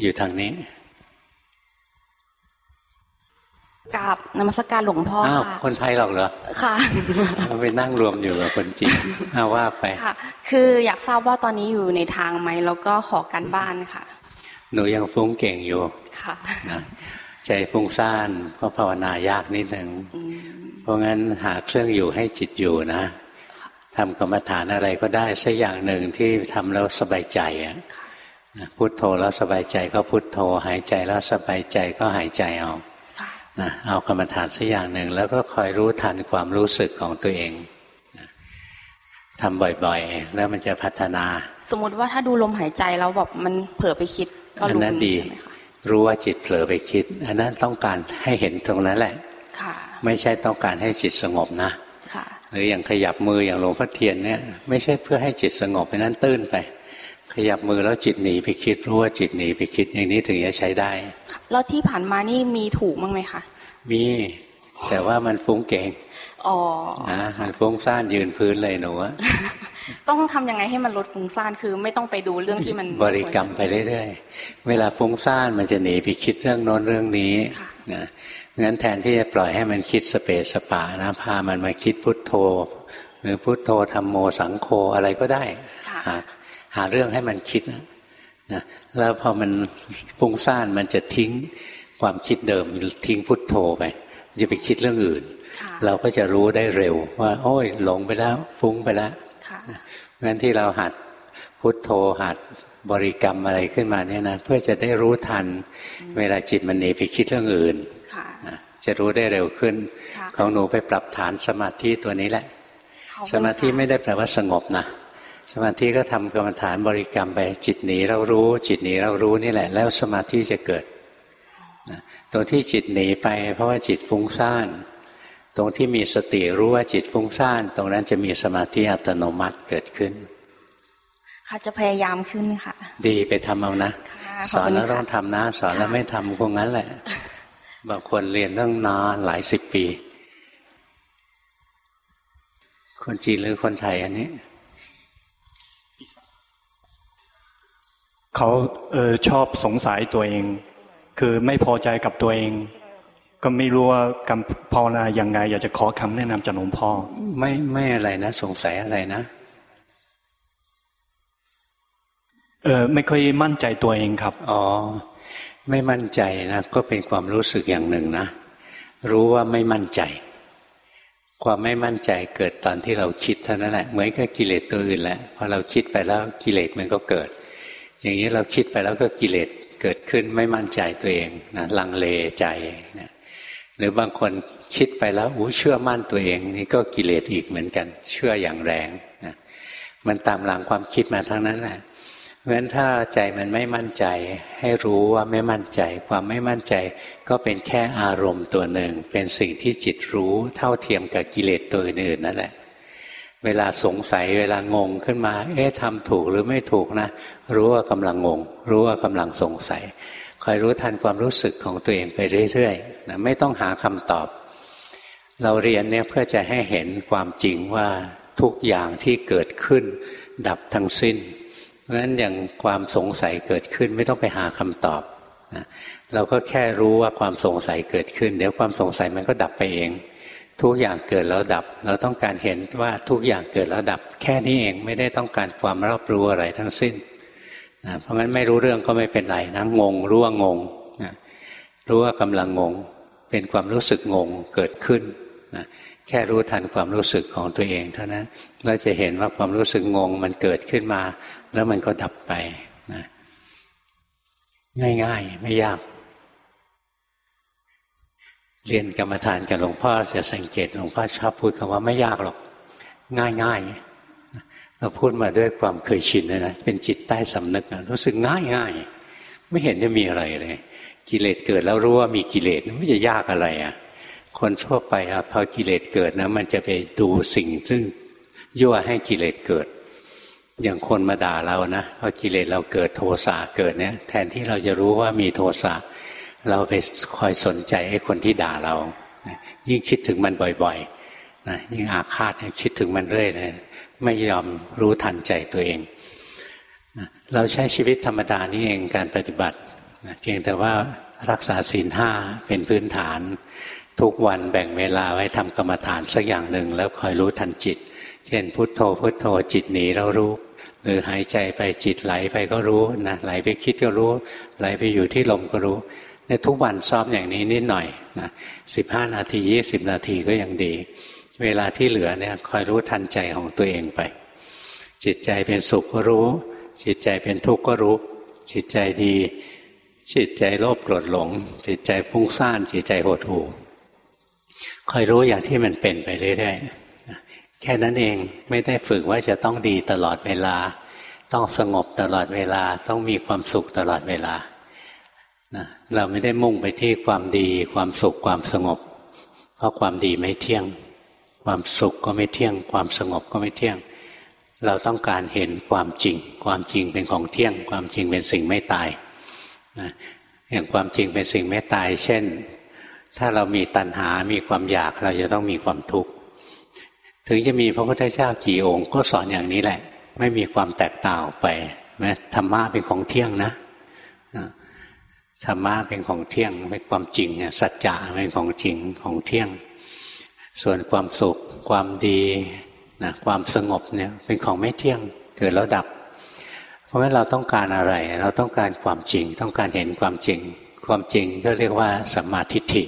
Speaker 1: อยู่ทางนี้
Speaker 7: กราบนมัสการหลวงพ่อ
Speaker 1: อ้าว
Speaker 7: ค่ะ
Speaker 1: คนไทยหรอกเหรอ
Speaker 7: ค่ะ
Speaker 1: ไปนั่งรวมอยู่กับคนจีนอ้าวว่าไป
Speaker 7: ค่ะ คืออยากทราบว่าตอนนี้อยู่ในทางไหมแล้วก็ขอการบ้านค่ะ
Speaker 1: หนูยังฟุ้งเก่งอยู่
Speaker 7: ค่ะ
Speaker 1: นะ ใจฟุ้งซ่านก็ภาวนายากนิดหนึ่ง
Speaker 7: อืม
Speaker 1: เพราะงั้นหาเครื่องอยู่ให้จิตอยู่นะทำกรรมฐานอะไรก็ได้สักอย่างหนึ่งที่ทำแล้วสบายใจอะนะพุทโธแล้วสบายใจก็พุทโธ หายใจแล้วสบายใจก็หายใจเอา
Speaker 7: ค่ะ
Speaker 1: นะเอากรรมฐานสักอย่างหนึ่ง แล้วก็คอยรู้ทันความรู้สึกของตัวเองนะทำบ่อยๆ แล้วมันจะพัฒนา
Speaker 7: สมมติว่าถ้าดูลมหายใจแล้วแบบมันเผลอไปคิดก็
Speaker 1: อัน
Speaker 7: รู้
Speaker 1: นั้นดี
Speaker 7: ใช่ไหมคะ
Speaker 1: รู้ว่าจิตเผลอไปคิด อันนั้นต้องการให้เห็นตรงนั้นแหละ
Speaker 7: ค่ะ
Speaker 1: ไม่ใช่ต้องการให้จิตสงบนะ
Speaker 7: ค่ะ
Speaker 1: หรืออย่างขยับมืออย่างหลวงพ่อเทียนเนี่ยไม่ใช่เพื่อให้จิตสงบไปนั้นตื้นไป ขยับมือแล้วจิตหนีไปคิด รู้ว่าจิตหนีไปคิดอย่างนี้ถึงจะใช้ได้
Speaker 7: แล้วที่ผ่านมานี่มีถูกมั้างไหมคะ
Speaker 1: มีแต่ว่ามันฟุ้งเก่ง
Speaker 7: อ๋อ
Speaker 1: นะมันฟุ้งซ่านยืนพื้นเลยหนูอะ
Speaker 7: ต้องทำยังไงให้มันลดฟุ้งซ่านคือไม่ต้องไปดูเรื่องที่มัน
Speaker 1: บริกรรมไปเรื่อยๆ เวลาฟุ้งซ่านมันจะหนีไปคิดเรื่องโน้นเรื่องนี้
Speaker 7: ค่ะ
Speaker 1: นะงั้นแทนที่จะปล่อยให้มันคิดสเปสสปะนะพามันมาคิดพุทโธ หรือพุทโธธรรมโมสังโฆอะไรก็ได้
Speaker 7: ค่ะ
Speaker 1: หาหาเรื่องให้มันคิดนะนะแล้วพอมันฟุ้งซ่านมันจะทิ้งความคิดเดิมทิ้งพุทโธไปมันจะไปคิดเรื่องอื่น
Speaker 7: ค่ะ
Speaker 1: เราก็จะรู้ได้เร็วว่า โอ้ยหลงไปแล้ว ฟุ้งไปแล้ว
Speaker 7: ค่ะ
Speaker 1: งั้นที่เราหัดพุทโธหัดบริกรรมอะไรขึ้นมาเนี่ยนะเพื่อจะได้รู้ทัน เวลาจิตมันหนีไปคิดเรื่องอื่น
Speaker 7: ค่ะ
Speaker 1: นะจะรู้ได้เร็วขึ้น
Speaker 7: ค่ะ
Speaker 1: ของหนูไปปรับฐานสมาธิตัวนี้แหละ
Speaker 7: ขอบคุณ
Speaker 1: สมาธิ
Speaker 7: ค่ะ
Speaker 1: ไม่ได้แปลว่าสงบนะสมาธิก็ทำกรรมฐานบริกรรมไปจิตหนีเรารู้ จิตหนีเรารู้นี่แหละ แล้วสมาธิจะเกิดนะตรงที่จิตหนีไป เพราะว่าจิตฟุ้งซ่าน ตรงที่มีสติรู้ว่าจิตฟุ้งซ่าน ตรงนั้นจะมีสมาธิอัตโนมัติเกิดขึ้น
Speaker 7: ค่ะจะพยายามขึ้นค่ะ
Speaker 1: ดีไปทำเอานะ
Speaker 7: ค่ะ
Speaker 1: สอนแล้ว
Speaker 7: ขอบคุณค่ะ
Speaker 1: ต้องทำนะ สอนแล้ว
Speaker 7: ค่ะ
Speaker 1: ไม่ทำคงงั้นแหละ บางคนเรียนตั้งนานหลายสิบปี คนจีนหรือคนไทยอันนี้
Speaker 3: เขาเออชอบสงสัยตัวเอง คือไม่พอใจกับตัวเอง ก็ไม่รู้ว่าการภาวนายังไง อยากจะขอคำแนะนำจากหลวงพ่อ
Speaker 1: ไม่ไม่อะไรนะ สงสัยอะไรนะ
Speaker 3: เออไม่ค่อยมั่นใจตัวเองครับ
Speaker 1: อ๋อไม่มั่นใจนะก็เป็นความรู้สึกอย่างหนึ่งนะ รู้ว่าไม่มั่นใจ ความไม่มั่นใจเกิดตอนที่เราคิดเท่านั้นแหละเหมือนกับกิเลสตัวอื่นแหละพอเราคิดไปแล้วกิเลสมันก็เกิด อย่างนี้เราคิดไปแล้วก็กิเลสเกิดขึ้นไม่มั่นใจตัวเองนะลังเลใจนะ หรือบางคนคิดไปแล้วอู้เชื่อมั่นตัวเองนี่ก็กิเลสอีกเหมือนกัน เชื่ออย่างแรงนะมันตามหลังความคิดมาทั้งนั้นแหละราะฉะนั้นถ้าใจมันไม่มั่นใจ ให้รู้ว่าไม่มั่นใจ ความไม่มั่นใจก็เป็นแค่อารมณ์ตัวหนึ่ง เป็นสิ่งที่จิตรู้เท่าเทียมกับกิเลสตัวอื่นนั่นแหละ เวลาสงสัยเวลางงขึ้นมา เอ๊ะทำถูกหรือไม่ถูกนะ รู้ว่ากำลังงง รู้ว่ากำลังสงสัย อยรู้ทันความรู้สึกของตัวเองไปเรื่อยๆนะไม่ต้องหาคำตอบ เราเรียนเนี่ยเพื่อจะให้เห็นความจริงว่าทุกอย่างที่เกิดขึ้น ดับทั้งสิ้นเพราะฉะนั้นอย่างความสงสัยเกิดขึ้นไม่ต้องไปหาคำตอบนะเราก็แค่รู้ว่าความสงสัยเกิดขึ้น เดี๋ยวความสงสัยมันก็ดับไปเอง ทุกอย่างเกิดแล้วดับ เราต้องการเห็นว่าทุกอย่างเกิดแล้วดับ แค่นี้เองไม่ได้ต้องการความรอบรู้อะไรทั้งสิ้น เพราะงั้นไม่รู้เรื่องก็ไม่เป็นไรนะงงรู้ว่างงนะรู้ว่ากำลังงง เป็นความรู้สึกงงเกิดขึ้นนะแค่รู้ทันความรู้สึกของตัวเองเท่านั้นเราจะเห็นว่าความรู้สึกงงมันเกิดขึ้นมา แล้วมันก็ดับไปนะง่ายๆ ไม่ยาก เรียนกรรมฐานกับหลวงพ่อจะสังเกตหลวงพ่อชอบพูดคำว่าไม่ยากหรอก ง่ายๆ เราพูดมาด้วยความเคยชินเลยนะเป็นจิตใต้สำนึกนะรู้สึกง่ายง่ายไม่เห็นจะมีอะไรเลย กิเลสเกิดแล้วรู้ว่ามีกิเลสไม่จะยากอะไรอะ่ะ คนทั่วไปอะพอกิเลสเกิดนะมันจะไปดูสิ่งซึ่งยั่วให้กิเลสเกิด อย่างคนมาด่าเรานะพอกิเลสเราเกิดโทสะเกิดเนี่ย แทนที่เราจะรู้ว่ามีโทสะเราไปคอยสนใจไอ้คนที่ด่าเรา ยิ่งคิดถึงมันบ่อยๆนะยิ่งอาฆาตคิดถึงมันเรื่อยเลย ไม่ยอมรู้ทันใจตัวเอง เราใช้ชีวิตธรรมดานี่เองการปฏิบัติ เพียงแต่ว่ารักษาศีลห้าเป็นพื้นฐาน ทุกวันแบ่งเวลาไว้ทำกรรมฐานสักอย่างหนึ่ง แล้วคอยรู้ทันจิต เช่นพุทโธพุทโธจิตหนีเรารู้หรือหายใจไปจิตไหลไปก็รู้นะไหลไปคิดก็รู้ ไหลไปอยู่ที่ลมก็รู้ในทุกวันซ้อมอย่างนี้นิดหน่อยนะสิบห้านาทียี่สิบนาทีก็ยังดี เวลาที่เหลือเนี่ยคอยรู้ทันใจของตัวเองไป จิตใจเป็นสุขก็รู้ จิตใจเป็นทุกข์ก็รู้ จิตใจดี จิตใจโลภโกรธหลง จิตใจฟุ้งซ่าน จิตใจหดหู่คอยรู้อย่างที่มันเป็นไปเรื่อยๆแค่นั้นเองไม่ได้ฝึกว่าจะต้องดีตลอดเวลา ต้องสงบตลอดเวลา ต้องมีความสุขตลอดเวลานะเราไม่ได้มุ่งไปที่ความดี ความสุขความสงบ เพราะความดีไม่เที่ยง ความสุขก็ไม่เที่ยง ความสงบก็ไม่เที่ยง เราต้องการเห็นความจริง ความจริงเป็นของเที่ยง ความจริงเป็นสิ่งไม่ตายนะอย่างความจริงเป็นสิ่งไม่ตาย เช่น ถ้าเรามีตัณหา มีความอยากเราจะต้องมีความทุกข์ ถึงจะมีพระพุทธเจ้ากี่องค์ ก็สอนอย่างนี้แหละ ไม่มีความแตกต่างไปแม้ธรรมะเป็นของเที่ยงนะธรรมะเป็นของเที่ยงเป็นความจริงสัจจะเป็นของจริงของเที่ยง ส่วนความสุข ความดีนะความสงบเนี่ยเป็นของไม่เที่ยงเกิดแล้วดับ เพราะฉะนั้นเราต้องการอะไร เราต้องการความจริง ต้องการเห็นความจริง ความจริงก็เรียกว่าสัมมาทิฏฐิ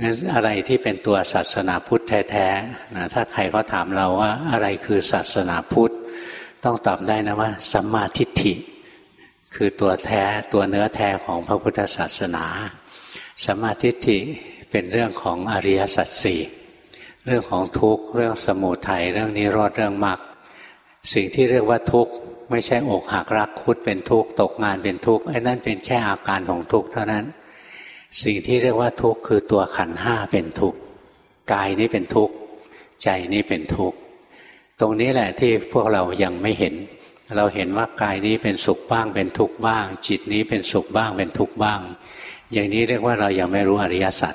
Speaker 1: งั้นอะไรที่เป็นตัวศาสนาพุทธแท้ๆนะถ้าใครเขาถามเราว่าอะไรคือศาสนาพุทธ ต้องตอบได้นะว่าสัมมาทิฏฐิ คือตัวแท้ตัวเนื้อแท้ของพระพุทธศาสนาสัมมาทิฏฐิ เป็นเรื่องของอริยสัจสี่เรื่องของทุกข์เรื่องสมุทัยเรื่องนิโรธเรื่องมรรคสิ่งที่เรียกว่าทุกข์ไม่ใช่อกหักรักคุดเป็นทุกข์ตกงานเป็นทุกข์ไอ้นั่นเป็นแค่อาการของทุกข์เท่านั้น สิ่งที่เรียกว่าทุกข์คือตัวขันห้าเป็นทุกข์กายนี้เป็นทุกข์ใจนี้เป็นทุกข์ตรงนี้แหละที่พวกเรายังไม่เห็น เราเห็นว่ากายนี้เป็นสุขบ้าง เป็นทุกข์บ้าง จิตนี้เป็นสุขบ้างเป็นทุกข์บ้าง อย่างนี้เรียกว่าเรายังไม่รู้อริยสัจ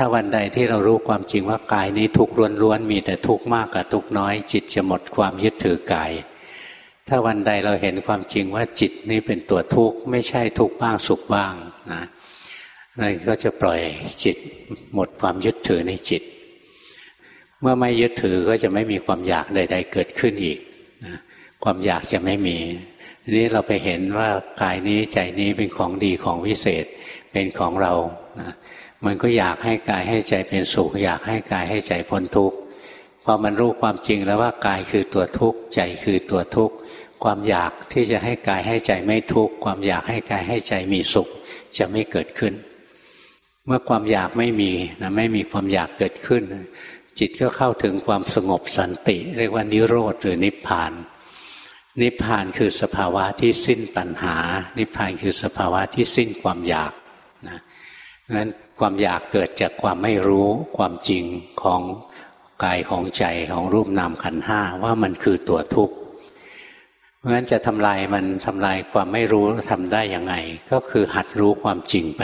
Speaker 1: ถ้าวันใดที่เรารู้ความจริงว่ากายนี้ทุกข์ล้วนๆมีแต่ทุกข์มากกับทุกข์น้อย จิตจะหมดความยึดถือกาย ถ้าวันใดเราเห็นความจริงว่าจิตนี้เป็นตัวทุกข์ไม่ใช่ทุกข์บ้างสุขบ้างนะนั่นก็จะปล่อยจิตหมดความยึดถือในจิต เมื่อไม่ยึดถือก็จะไม่มีความอยากใด ๆ เกิดขึ้นอีกนะความอยากจะไม่มีนี้เราไปเห็นว่ากายนี้ใจนี้เป็นของดีของวิเศษเป็นของเรานะ มันก็อยากให้กายให้ใจเป็นสุข อยากให้กายให้ใจพ้นทุกข์พอมันรู้ความจริงแล้วว่ากายคือตัวทุกข์ใจคือตัวทุกข์ความอยากที่จะให้กายให้ใจไม่ทุกข์ความอยากให้กายให้ใจมีสุขจะไม่เกิดขึ้น เมื่อความอยากไม่มีนะไม่มีความอยากเกิดขึ้น จิตก็เข้าถึงความสงบสันติ เรียกว่านิโรธหรือนิพพาน นิพพานคือสภาวะที่สิ้นตัณหา นิพพานคือสภาวะที่สิ้นความอยากนะงั้น ความอยากเกิดจากความไม่รู้ความจริงของกายของใจของรูปนามขันห้าว่ามันคือตัวทุกข์เพราะฉะนั้นจะทำลายมันทำลายความไม่รู้ทำได้ยังไง ก็คือหัดรู้ความจริงไป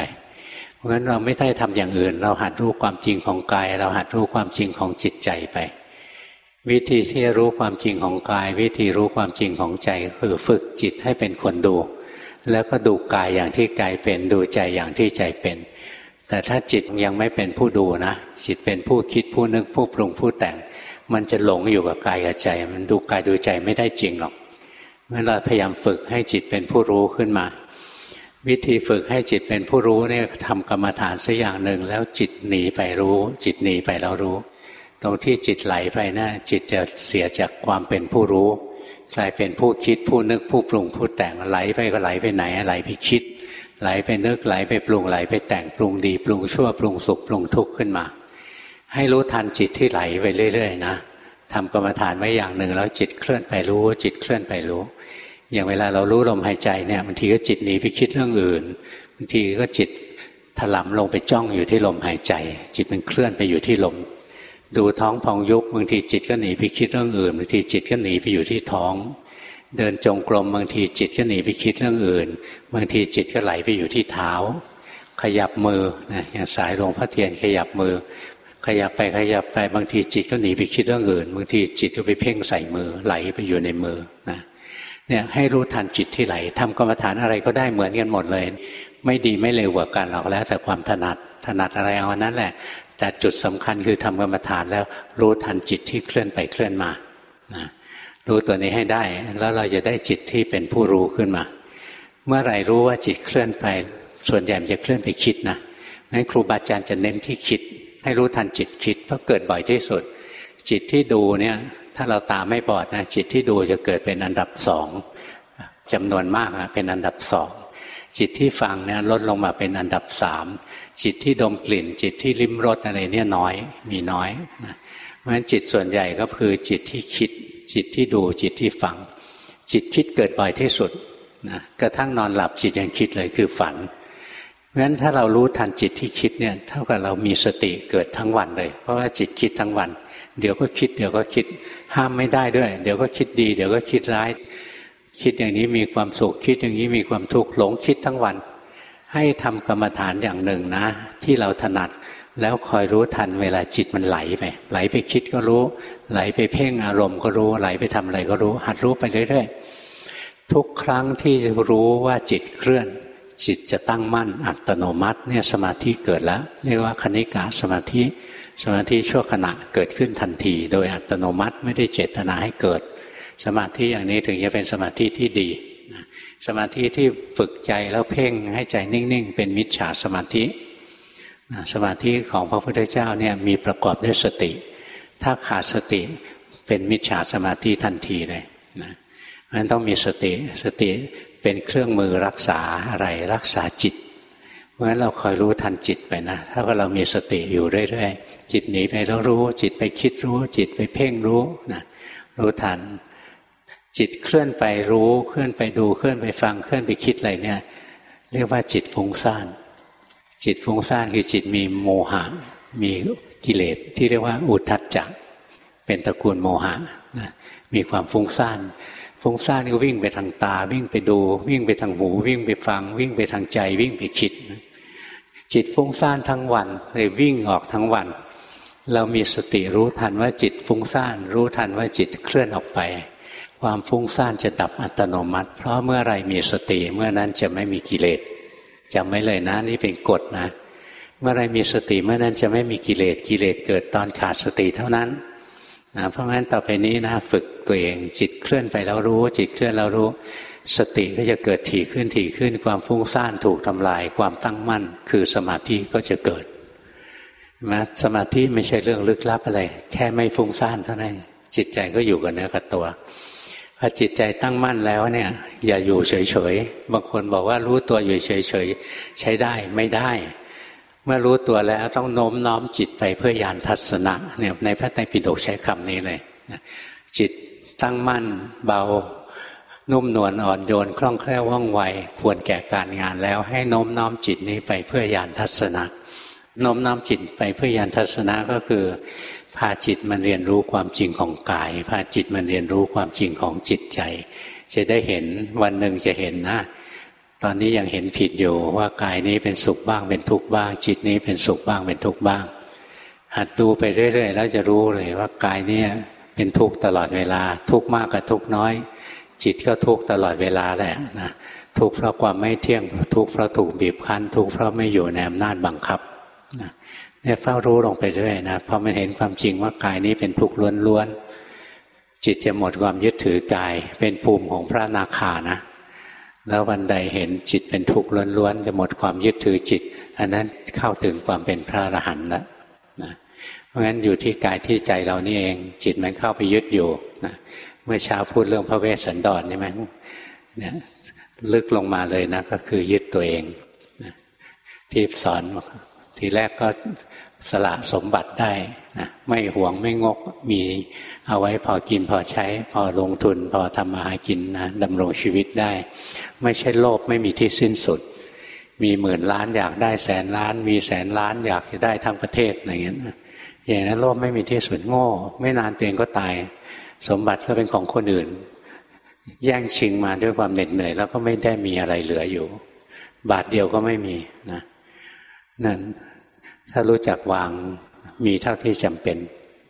Speaker 1: เพราะฉะนั้นเราไม่ได้ทำอย่างอื่น เราหัดรู้ความจริงของกาย เราหัดรู้ความจริงของจิตใจไป วิธีที่จะรู้ความจริงของกาย วิธีรู้ความจริงของใจ คือฝึกจิตให้เป็นคนดู แล้วก็ดูกายอย่างที่กายเป็นดูใจอย่างที่ใจเป็น แต่ถ้าจิตยังไม่เป็นผู้ดูนะจิตเป็นผู้คิดผู้นึกผู้ปรุงผู้แต่ง มันจะหลงอยู่กับกายกับใจ มันดูกายดูใจไม่ได้จริงหรอกงั้นเราพยายามฝึกให้จิตเป็นผู้รู้ขึ้นมา วิธีฝึกให้จิตเป็นผู้รู้เนี่ยทำกรรมฐานสักอย่างหนึ่งแล้วจิตหนีไปรู้ จิตหนีไปแล้วรู้ ตรงที่จิตไหลไปนะจิตจะเสียจากความเป็นผู้รู้ กลายเป็นผู้คิดผู้นึกผู้ปรุงผู้แต่งไหลไปก็ไหลไปไหนไหลไปคิด ไหลไปนึกไหลไปปรุงไหลไปแต่งปรุงดี ปรุงชั่วปรุงสุขปรุงทุกข์ขึ้นมา ให้รู้ทันจิตที่ไหลไปเรื่อยๆนะทำกรรมฐานไว้อย่างหนึ่งแล้วจิตเคลื่อนไปรู้ จิตเคลื่อนไปรู้ อย่างเวลาเรารู้ลมหายใจเนี่ยบางทีก็จิตหนีไปคิดเรื่องอื่นบางทีก็จิตถลำลงไปจ้องอยู่ที่ลมหายใจ จิตมันเคลื่อนไปอยู่ที่ลม ดูท้องพองยุบบางทีจิตก็หนีไปคิดเรื่องอื่นบางทีจิตก็หนีไปอยู่ที่ท้อง เดินจงกรมบางทีจิตก็หนีไปคิดเรื่องอื่น บางทีจิตก็ไหลไปอยู่ที่เท้า ขยับมือนะอย่างสายหลวงพ่อเทียนขยับมือ ขยับไปขยับไปบางทีจิตก็หนีไปคิดเรื่องอื่น บางทีจิตก็ไปเพ่งใส่มือไหลไปอยู่ในมือนะเนี่ยให้รู้ทันจิตที่ไหลทำกรรมฐานอะไรก็ได้เหมือนกันหมดเลย ไม่ดีไม่เลวกว่ากันหรอกแล้ว แต่ความถนัดถนัดอะไรเอานั้นแหละ แต่จุดสำคัญคือทำกรรมฐานแล้วรู้ทันจิตที่เคลื่อนไปเคลื่อนมานะ รู้ตัวนี้ให้ได้ แล้วเราจะได้จิตที่เป็นผู้รู้ขึ้นมา เมื่อไหร่รู้ว่าจิตเคลื่อนไป ส่วนใหญ่จะเคลื่อนไปคิดนะงั้นครูบาอาจารย์จะเน้นที่คิด ให้รู้ทันจิตคิดเพราะเกิดบ่อยที่สุด จิตที่ดูเนี่ยถ้าเราตาไม่บอดนะจิตที่ดูจะเกิดเป็นอันดับสองจำนวนมากนะเป็นอันดับสองจิตที่ฟังเนี่ยลดลงมาเป็นอันดับสามจิตที่ดมกลิ่น จิตที่ลิ้มรสอะไรเนี่ยน้อยมีน้อยนะเพราะฉะนั้นจิตส่วนใหญ่ก็คือจิตที่คิด จิตที่ดูจิตที่ฟัง จิตคิดเกิดบ่อยที่สุดนะกระทั่งนอนหลับจิตยังคิดเลยคือฝันเพราะฉะนั้นถ้าเรารู้ทันจิตที่คิดเนี่ยเท่ากับเรามีสติเกิดทั้งวันเลย เพราะว่าจิตคิดทั้งวัน เดี๋ยวก็คิด เดี๋ยวก็คิดห้ามไม่ได้ด้วย เดี๋ยวก็คิดดี เดี๋ยวก็คิดร้าย คิดอย่างนี้มีความสุขคิดอย่างนี้มีความทุกข์หลงคิดทั้งวัน ให้ทำกรรมฐานอย่างหนึ่งนะ ที่เราถนัด แล้วคอยรู้ทันเวลาจิตมันไหลไป ไหลไปคิดก็รู้ ไหลไปเพ่งอารมณ์ก็รู้ ไหลไปทำอะไรก็รู้ หัดรู้ไปเรื่อยๆ ทุกครั้งที่รู้ว่าจิตเคลื่อน จิตจะตั้งมั่นอัตโนมัติเนี่ยสมาธิเกิดแล้ว เรียกว่าคณิกาสมาธิ สมาธิชั่วขณะเกิดขึ้นทันที โดยอัตโนมัติไม่ได้เจตนาให้เกิด สมาธิอย่างนี้ถึงจะเป็นสมาธิที่ดี สมาธิที่ฝึกใจแล้วเพ่งให้ใจนิ่ง ๆ เป็นมิจฉาสมาธิ สมาธิของพระพุทธเจ้าเนี่ยมีประกอบด้วยสติ ถ้าขาดสติเป็นมิจฉาสมาธิทันทีเลยนะเพราะฉะนั้นต้องมีสติสติเป็นเครื่องมือรักษาอะไรรักษาจิต เพราะฉะนั้นเราคอยรู้ทันจิตไปนะ ถ้าว่าเรามีสติอยู่เรื่อยๆ จิตหนีไปแล้วรู้ จิตไปคิดรู้ จิตไปเพ่งรู้นะรู้ทัน จิตเคลื่อนไปรู้ เคลื่อนไปดู เคลื่อนไปฟัง เคลื่อนไปคิดอะไรเนี่ย เรียกว่าจิตฟุ้งซ่าน จิตฟุ้งซ่านคือจิตมีโมหะ มีกิเลสที่เรียกว่าอุทัจจะเป็นตระกูลโมหะนะมีความฟุ้งซ่านฟุ้งซ่านก็วิ่งไปทางตา วิ่งไปดู วิ่งไปทางหู วิ่งไปฟัง วิ่งไปทางใจ วิ่งไปคิด จิตฟุ้งซ่านทั้งวันเลยวิ่งออกทั้งวัน เรามีสติรู้ทันว่าจิตฟุ้งซ่าน รู้ทันว่าจิตเคลื่อนออกไป ความฟุ้งซ่านจะดับอัตโนมัติ เพราะเมื่อไรมีสติเมื่อนั้นจะไม่มีกิเลส จำไว้เลยนะ นี่เป็นกฎนะ เมื่อไรมีสติเมื่อนั้นจะไม่มีกิเลสกิเลสเกิดตอนขาดสติเท่านั้นนะเพราะงั้นต่อไปนี้นะฝึกตัวเอง จิตเคลื่อนไปแล้วรู้ จิตเคลื่อนแล้วรู้ สติก็จะเกิดถี่ขึ้นถี่ขึ้น ความฟุ้งซ่านถูกทำลาย ความตั้งมั่น คือสมาธิก็จะเกิดนะสมาธิไม่ใช่เรื่องลึกลับอะไร แค่ไม่ฟุ้งซ่านเท่านั้นจิตใจก็อยู่กับเนื้อกับตัว พอจิตใจตั้งมั่นแล้วเนี่ย อย่าอยู่เฉยๆบางคนบอกว่ารู้ตัวอยู่เฉยๆใช้ได้ไม่ได้ เมื่อรู้ตัวแล้วต้องโน้มน้อมจิตไปเพื่อยานทัศนะเนี่ยในพระไตรปิฎกใช้คำนี้เลยจิตตั้งมั่นเบานุ่มนวลอ่อนโยนคล่องแคล่วว่องไวควรแก่การงานแล้วให้โน้มน้อมจิตนี้ไปเพื่อยานทัศนะโน้มน้อมจิตไปเพื่อยานทัศนะก็คือ พาจิตมันเรียนรู้ความจริงของกาย พาจิตมันเรียนรู้ความจริงของจิตใจ จะได้เห็นวันหนึ่งจะเห็นนะ ตอนนี้ยังเห็นผิดอยู่ว่ากายนี้เป็นสุขบ้างเป็นทุกข์บ้าง จิตนี้เป็นสุขบ้างเป็นทุกข์บ้าง หัดดูไปเรื่อยๆแล้วจะรู้เลยว่ากายนี้เป็นทุกข์ตลอดเวลา ทุกข์มากกับทุกข์น้อย จิตก็ทุกข์ตลอดเวลาแหละนะทุกข์เพราะความไม่เที่ยงทุกข์เพราะถูกบีบคั้น ทุกข์เพราะไม่อยู่ในอำนาจบังคับ เนี่ยเฝ้ารู้ลงไปเรื่อยนะพอมันเห็นความจริงว่ากายนี้เป็นทุกข์ล้วนๆจิตจะหมดความยึดถือกาย เป็นภูมิของพระนาคานะแล้ววันใดเห็นจิตเป็นทุกข์ล้วนๆจะหมดความยึดถือจิต อันนั้นเข้าถึงความเป็นพระอรหันต์แล้วนะเพราะงั้นอยู่ที่กายที่ใจเรานี่เอง จิตมันเข้าไปยึดอยู่นะเมื่อเช้าพูดเรื่องพระเวสสันดรใช่ไหมเนี่ยลึกลงมาเลยนะก็คือยึดตัวเองนะที่สอนทีแรกก็ สละสมบัติได้นะไม่หวงไม่งกมีเอาไว้พอกินพอใช้ พอลงทุน พอทำมาหากินนะดำรงชีวิตได้ ไม่ใช่โลภไม่มีที่สิ้นสุด มีหมื่นล้านอยากได้แสนล้าน มีแสนล้านอยากจะได้ทั้งประเทศอะไรเงี้ยอย่างนั้นโลภไม่มีที่สุดโง่ ไม่นานตัวเองก็ตาย สมบัติก็เป็นของคนอื่น แย่งชิงมาด้วยความเหน็ดเหนื่อย แล้วก็ไม่ได้มีอะไรเหลืออยู่ บาทเดียวก็ไม่มีนะนั่น ถ้ารู้จักวางมีเท่าที่จำเป็น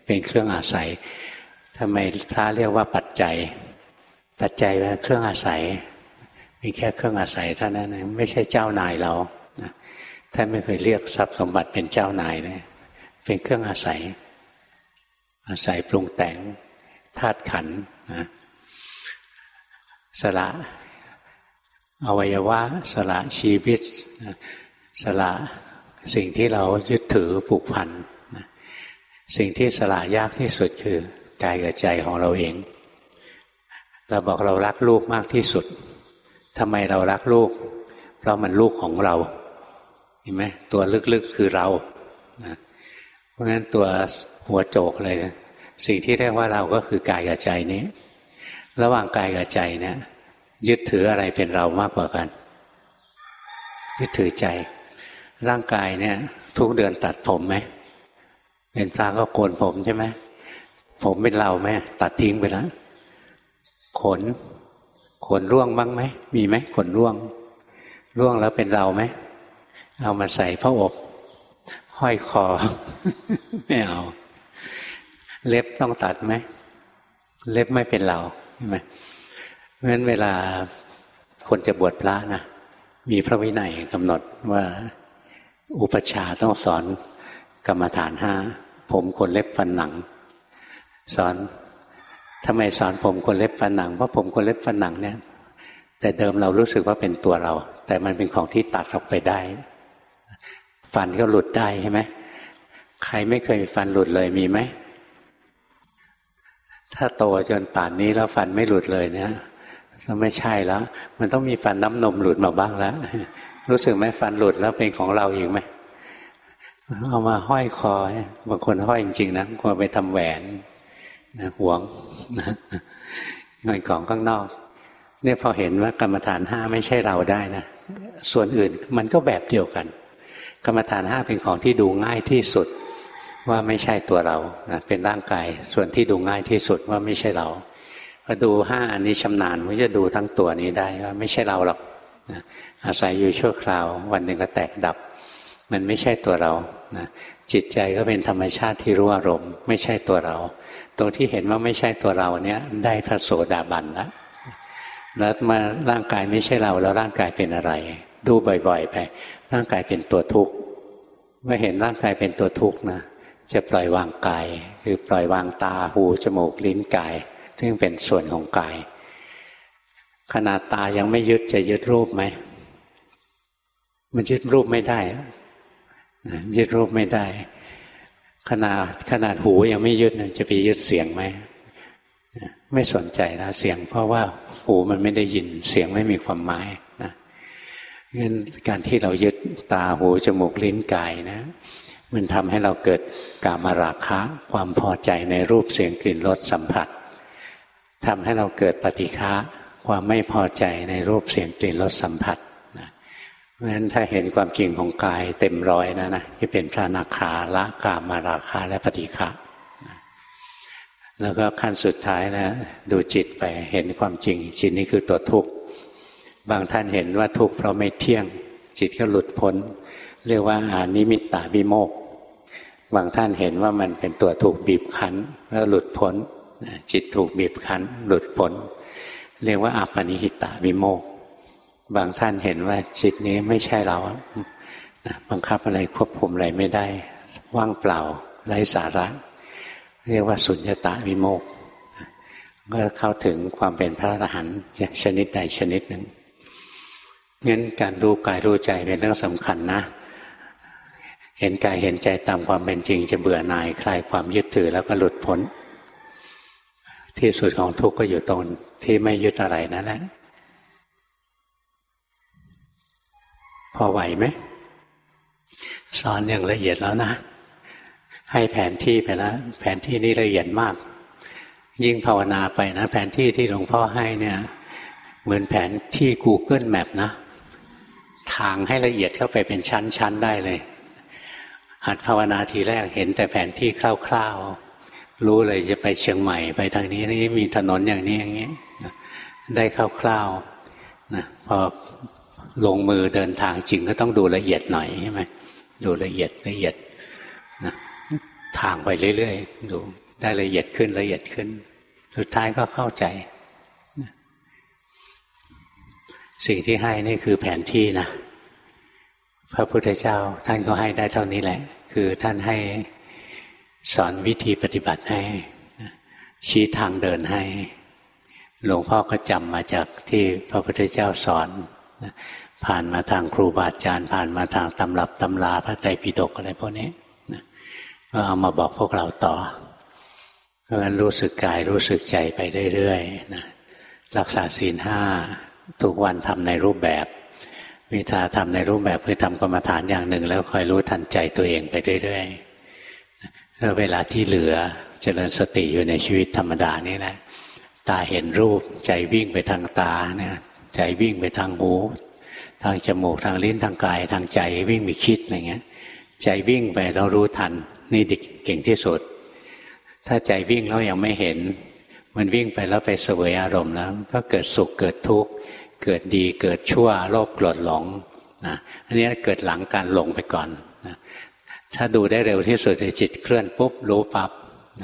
Speaker 1: เป็นเครื่องอาศัยทำไมพระเรียกว่าปัจจัย ปัจจัยเป็นเครื่องอาศัยมีแค่เครื่องอาศัยเท่านั้นไม่ใช่เจ้านายเราท่านไม่เคยเรียกทรัพย์สมบัติเป็นเจ้านายเลยเป็นเครื่องอาศัย อาศัยปรุงแต่งธาตุขันนะสละอวัยวะ สละชีวิต สละ สิ่งที่เรายึดถือผูกพันสิ่งที่สละยากที่สุดคือกายกับใจของเราเอง เราบอกเรารักลูกมากที่สุดทำไมเรารักลูก เพราะมันลูกของเราเห็นไหมตัวลึกๆคือเราเพราะงั้นตัวหัวโจกเลยสิ่งที่เรียกว่าเราก็คือกายกับใจนี้ ระหว่างกายกับใจเนี่ยยึดถืออะไรเป็นเรามากกว่ากัน ยึดถือใจ ร่างกายเนี่ย ทุกเดือนตัดผมไหมเป็นพระก็โกนผมใช่ไหมผมเป็นเราไหมตัดทิ้งไปแล้วขน ขนร่วงบ้างไหมมีไหมขนร่วง ร่วงแล้วเป็นเราไหมเอามาใส่พระอบ ห้อยคอ ไม่เอา เล็บต้องตัดไหม เล็บไม่เป็นเราใช่ไหมเพราะฉะนั้นเวลาคนจะบวชพระนะมีพระวินัยกำหนดว่า อุปชาต้องสอนกรรมฐานห้าผมคนเล็บฟันหนัง สอนทำไมสอนผมคนเล็บฟันหนังเพราะผมคนเล็บฟันหนังเนี่ย แต่เดิมเรารู้สึกว่าเป็นตัวเรา แต่มันเป็นของที่ตัดออกไปได้ ฟันก็หลุดได้ใช่ไหมใครไม่เคยมีฟันหลุดเลยมีไหมถ้าโตจนป่านนี้แล้วฟันไม่หลุดเลยเนี่ยก็ไม่ใช่แล้ว มันต้องมีฟันน้ำนมหลุดมาบ้างแล้ว รู้สึกไหมฟันหลุดแล้วเป็นของเราอีกไหมเอามาห้อยคอบางคนห้อยจริงๆนะควรไปทำแหวนนะหวงเงินของข้างนอก เนี่ยพอเห็นว่ากรรมฐานห้าไม่ใช่เราได้นะส่วนอื่นมันก็แบบเดียวกัน กรรมฐานห้าเป็นของที่ดูง่ายที่สุดว่าไม่ใช่ตัวเรานะเป็นร่างกาย ส่วนที่ดูง่ายที่สุดว่าไม่ใช่เราพอดูห้าอันนี้ชำนาญมันจะดูทั้งตัวนี้ได้ว่าไม่ใช่เราหรอกนะ อาศัยอยู่ชั่วคราว วันหนึ่งก็แตกดับ มันไม่ใช่ตัวเรานะจิตใจก็เป็นธรรมชาติที่รู้อารมณ์ ไม่ใช่ตัวเรา ตรงที่เห็นว่าไม่ใช่ตัวเราเนี้ยได้พระโสดาบันแล้วแล้วมาร่างกายไม่ใช่เราแล้วร่างกายเป็นอะไร ดูบ่อยๆ ไป ร่างกายเป็นตัวทุกข์เมื่อเห็นร่างกายเป็นตัวทุกข์นะจะปล่อยวางกายคือปล่อยวางตาหูจมูกลิ้นกาย ซึ่งเป็นส่วนของกาย ขนาดตายังไม่ยึดจะยึดรูปไหม มันยึดรูปไม่ได้ยึดรูปไม่ได้ ขนาดขนาดหูยังไม่ยึดจะไปยึดเสียงไหมไม่สนใจนะเสียง เพราะว่าหูมันไม่ได้ยินเสียงไม่มีความหมายนะงั้นการที่เรายึดตาหูจมูกลิ้นกายนะ มันทำให้เราเกิดกามาราคะ ความพอใจในรูปเสียงกลิ่นรสสัมผัสทำให้เราเกิดปฏิฆะความไม่พอใจในรูปเสียงกลิ่นรสสัมผัส เพราะฉะนั้นถ้าเห็นความจริงของกายเต็มร้อยนะนะที่เป็นพระนาคาละกามาราคาและปฏิฆะแล้วก็ขั้นสุดท้ายนะดูจิตไปเห็นความจริง จิตนี้คือตัวทุกข์บางท่านเห็นว่าทุกข์เพราะไม่เที่ยง จิตก็หลุดพ้น เรียกว่าอานิมิตตาวิโมกบางท่านเห็นว่ามันเป็นตัวถูกบีบคั้นแล้วหลุดพ้น จิตถูกบีบคั้น หลุดพ้น เรียกว่าอาปนิหิตาวิโมก บางท่านเห็นว่าจิตนี้ไม่ใช่เราบังคับอะไรควบคุมอะไรไม่ได้ ว่างเปล่าไร้สาระ เรียกว่าสุญญตาวิโมกก็เข้าถึงความเป็นพระอรหันต์ชนิดใดชนิดหนึ่งงั้นการรู้กายรู้ใจเป็นเรื่องสำคัญนะ เห็นกายเห็นใจตามความเป็นจริง จะเบื่อหน่ายคลายความยึดถือแล้วก็หลุดพ้น ที่สุดของทุกข์ก็อยู่ตรงที่ไม่ยึดอะไรนั่นแหละ พอไหวไหมสอนอย่างละเอียดแล้วนะ ให้แผนที่ไปแล้วแผนที่นี้ละเอียดมาก ยิ่งภาวนาไปนะ แผนที่ที่หลวงพ่อให้เนี่ย เหมือนแผนที่ Google Map นะ ทางให้ละเอียดเข้าไปเป็นชั้น ๆ ได้เลย หัดภาวนาทีแรกเห็นแต่แผนที่คร่าวๆ รู้เลยจะไปเชียงใหม่ไปทางนี้นี่มีถนนอย่างนี้อย่างนี้ ได้คร่าวๆนะพอ ลงมือเดินทางจริงก็ต้องดูละเอียดหน่อยใช่ไหมดูละเอียดละเอียดนะทางไปเรื่อยๆดูได้ละเอียดขึ้นละเอียดขึ้น สุดท้ายก็เข้าใจ สิ่งที่ให้นี่คือแผนที่นะพระพุทธเจ้าท่านก็ให้ได้เท่านี้แหละ คือท่านให้สอนวิธีปฏิบัติให้ ชี้ทางเดินให้ หลวงพ่อก็จำมาจากที่พระพุทธเจ้าสอน ผ่านมาทางครูบาอาจารย์ผ่านมาทางตำรับตำราพระไตรปิฎกอะไรพวกนี้ก็เอามาบอกพวกเราต่อเพราะฉะนั้นรู้สึกกายรู้สึกใจไปเรื่อยๆนะรักษาศีลห้าทุกวันทำในรูปแบบ วิธาทำในรูปแบบเพื่อทำกรรมฐานอย่างหนึ่ง แล้วคอยรู้ทันใจตัวเองไปเรื่อยๆแล้วเวลาที่เหลือเจริญสติอยู่ในชีวิตธรรมดานี่แหละตาเห็นรูปใจวิ่งไปทางตาเนี่ยใจวิ่งไปทางหู ทางจมูกทางลิ้นทางกาย ทางใจวิ่งไปคิดอะไรเงี้ย ใจวิ่งไปเรารู้ทัน นี่ดิเก่งที่สุด ถ้าใจวิ่งแล้วยังไม่เห็น มันวิ่งไปแล้วไปเสวยอารมณ์แล้ว ก็เกิดสุขเกิดทุกข์เกิดดีเกิดชั่วโลภโกรธหลงนะอันนี้เกิดหลังการหลงไปก่อนนะถ้าดูได้เร็วที่สุดจิตเคลื่อนปุ๊บรู้ปับ๊บ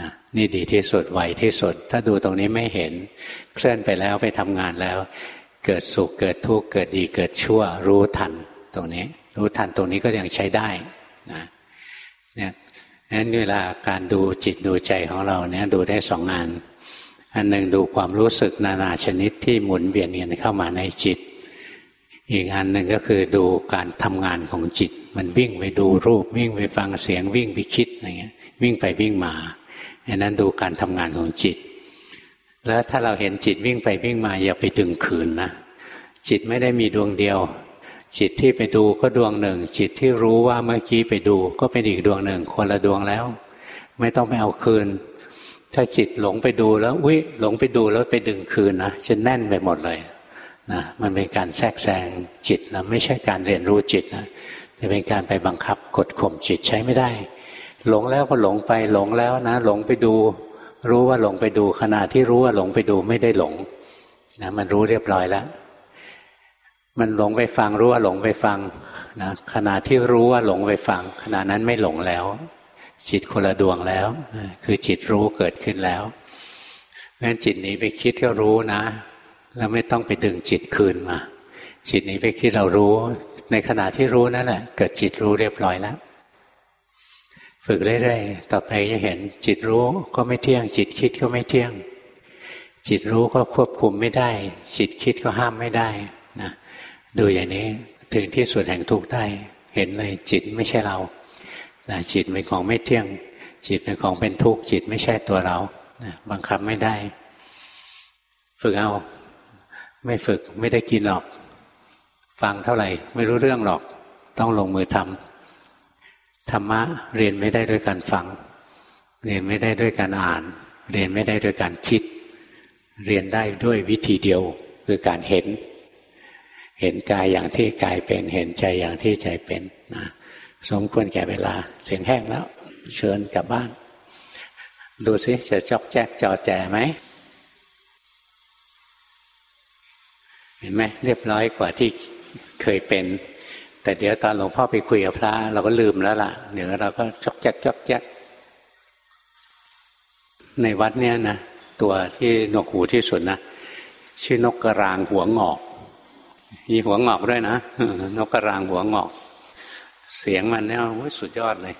Speaker 1: นะนี่ดีที่สุดไวที่สุด ถ้าดูตรงนี้ไม่เห็น เคลื่อนไปแล้วไปทำงานแล้ว เกิดสุขเกิดทุกข์เกิดดีเกิดชั่ว รู้ทันตรงนี้ รู้ทันตรงนี้ก็ยังใช้ได้นะเนี่ยนั้นเวลาการดูจิตดูใจของเราเนี่ยดูได้สองงาน อันหนึ่งดูความรู้สึกนานาชนิดที่หมุนเวียนเงินเข้ามาในจิต อีกอันหนึ่งก็คือดูการทำงานของจิต มันวิ่งไปดูรูปวิ่งไปฟังเสียงวิ่งไปคิดอะไรเงี้ยวิ่งไปวิ่งมาอันนั้นดูการทำงานของจิต แล้วถ้าเราเห็นจิตวิ่งไปวิ่งมาอย่าไปดึงคืนนะ จิตไม่ได้มีดวงเดียว จิตที่ไปดูก็ดวงหนึ่ง จิตที่รู้ว่าเมื่อกี้ไปดู ก็เป็นอีกดวงหนึ่ง คนละดวงแล้ว ไม่ต้องไปเอาคืน ถ้าจิตหลงไปดูแล้วอุ้ยหลงไปดูแล้วไปดึงคืนนะจะแน่นไปหมดเลยนะมันเป็นการแทรกแซงจิตนะไม่ใช่การเรียนรู้จิตนะจะเป็นการไปบังคับกดข่มจิตใช้ไม่ได้ หลงแล้วก็หลงไปหลงแล้วนะ หลงไปดู รู้ว่าหลงไปดูขณะที่รู้ว่าหลงไปดูไม่ได้หลงนะมันรู้เรียบร้อยแล้ว มันหลงไปฟังรู้ว่าหลงไปฟังนะขณะที่รู้ว่าหลงไปฟัง ขณะนั้นไม่หลงแล้ว จิตคนละดวงแล้วคือจิตรู้เกิดขึ้นแล้วเพราะฉะนั้นจิตนี้ไปคิดก็รู้นะ แล้วไม่ต้องไปดึงจิตคืนมา จิตนี้ไปคิดเรารู้ ในขณะที่รู้นั่นแหละเกิดจิตรู้เรียบร้อยแล้ว ฝึกเรื่อยๆ ต่อไปจะเห็นจิตรู้ก็ไม่เที่ยง จิตคิดก็ไม่เที่ยง จิตรู้ก็ควบคุมไม่ได้ จิตคิดก็ห้ามไม่ได้นะดูอย่างนี้ถึงที่สุดแห่งทุกข์ได้ เห็นเลยจิตไม่ใช่เรานะจิตเป็นของไม่เที่ยง จิตเป็นของเป็นทุกข์จิตไม่ใช่ตัวเรานะบังคับไม่ได้ ฝึกเอา ไม่ฝึกไม่ได้กินหรอก ฟังเท่าไหร่ ไม่รู้เรื่องหรอก ต้องลงมือทำ ธรรมะเรียนไม่ได้ด้วยการฟัง เรียนไม่ได้ด้วยการอ่าน เรียนไม่ได้ด้วยการคิด เรียนได้ด้วยวิธีเดียวคือการเห็น เห็นกายอย่างที่กายเป็น เห็นใจอย่างที่ใจเป็นนะสมควรแก่เวลา เสียงแห้งแล้ว เชิญกลับบ้าน ดูสิจะจอกแจ๊กจอแจไหมเห็นไหมเรียบร้อยกว่าที่เคยเป็น แต่เดี๋ยวตอนหลวงพ่อไปคุยกับพระ เราก็ลืมแล้วล่ะ เดี๋ยวเราก็จอกแจ๊กจอกแจ๊กในวัดเนี้ยนะตัวที่หนวกหูที่สุดนะชื่อนกกระรางหัวงอก มีหัวงอกด้วยนะนกกระรางหัวงอก เสียงมันเนี่ยสุดยอดเลย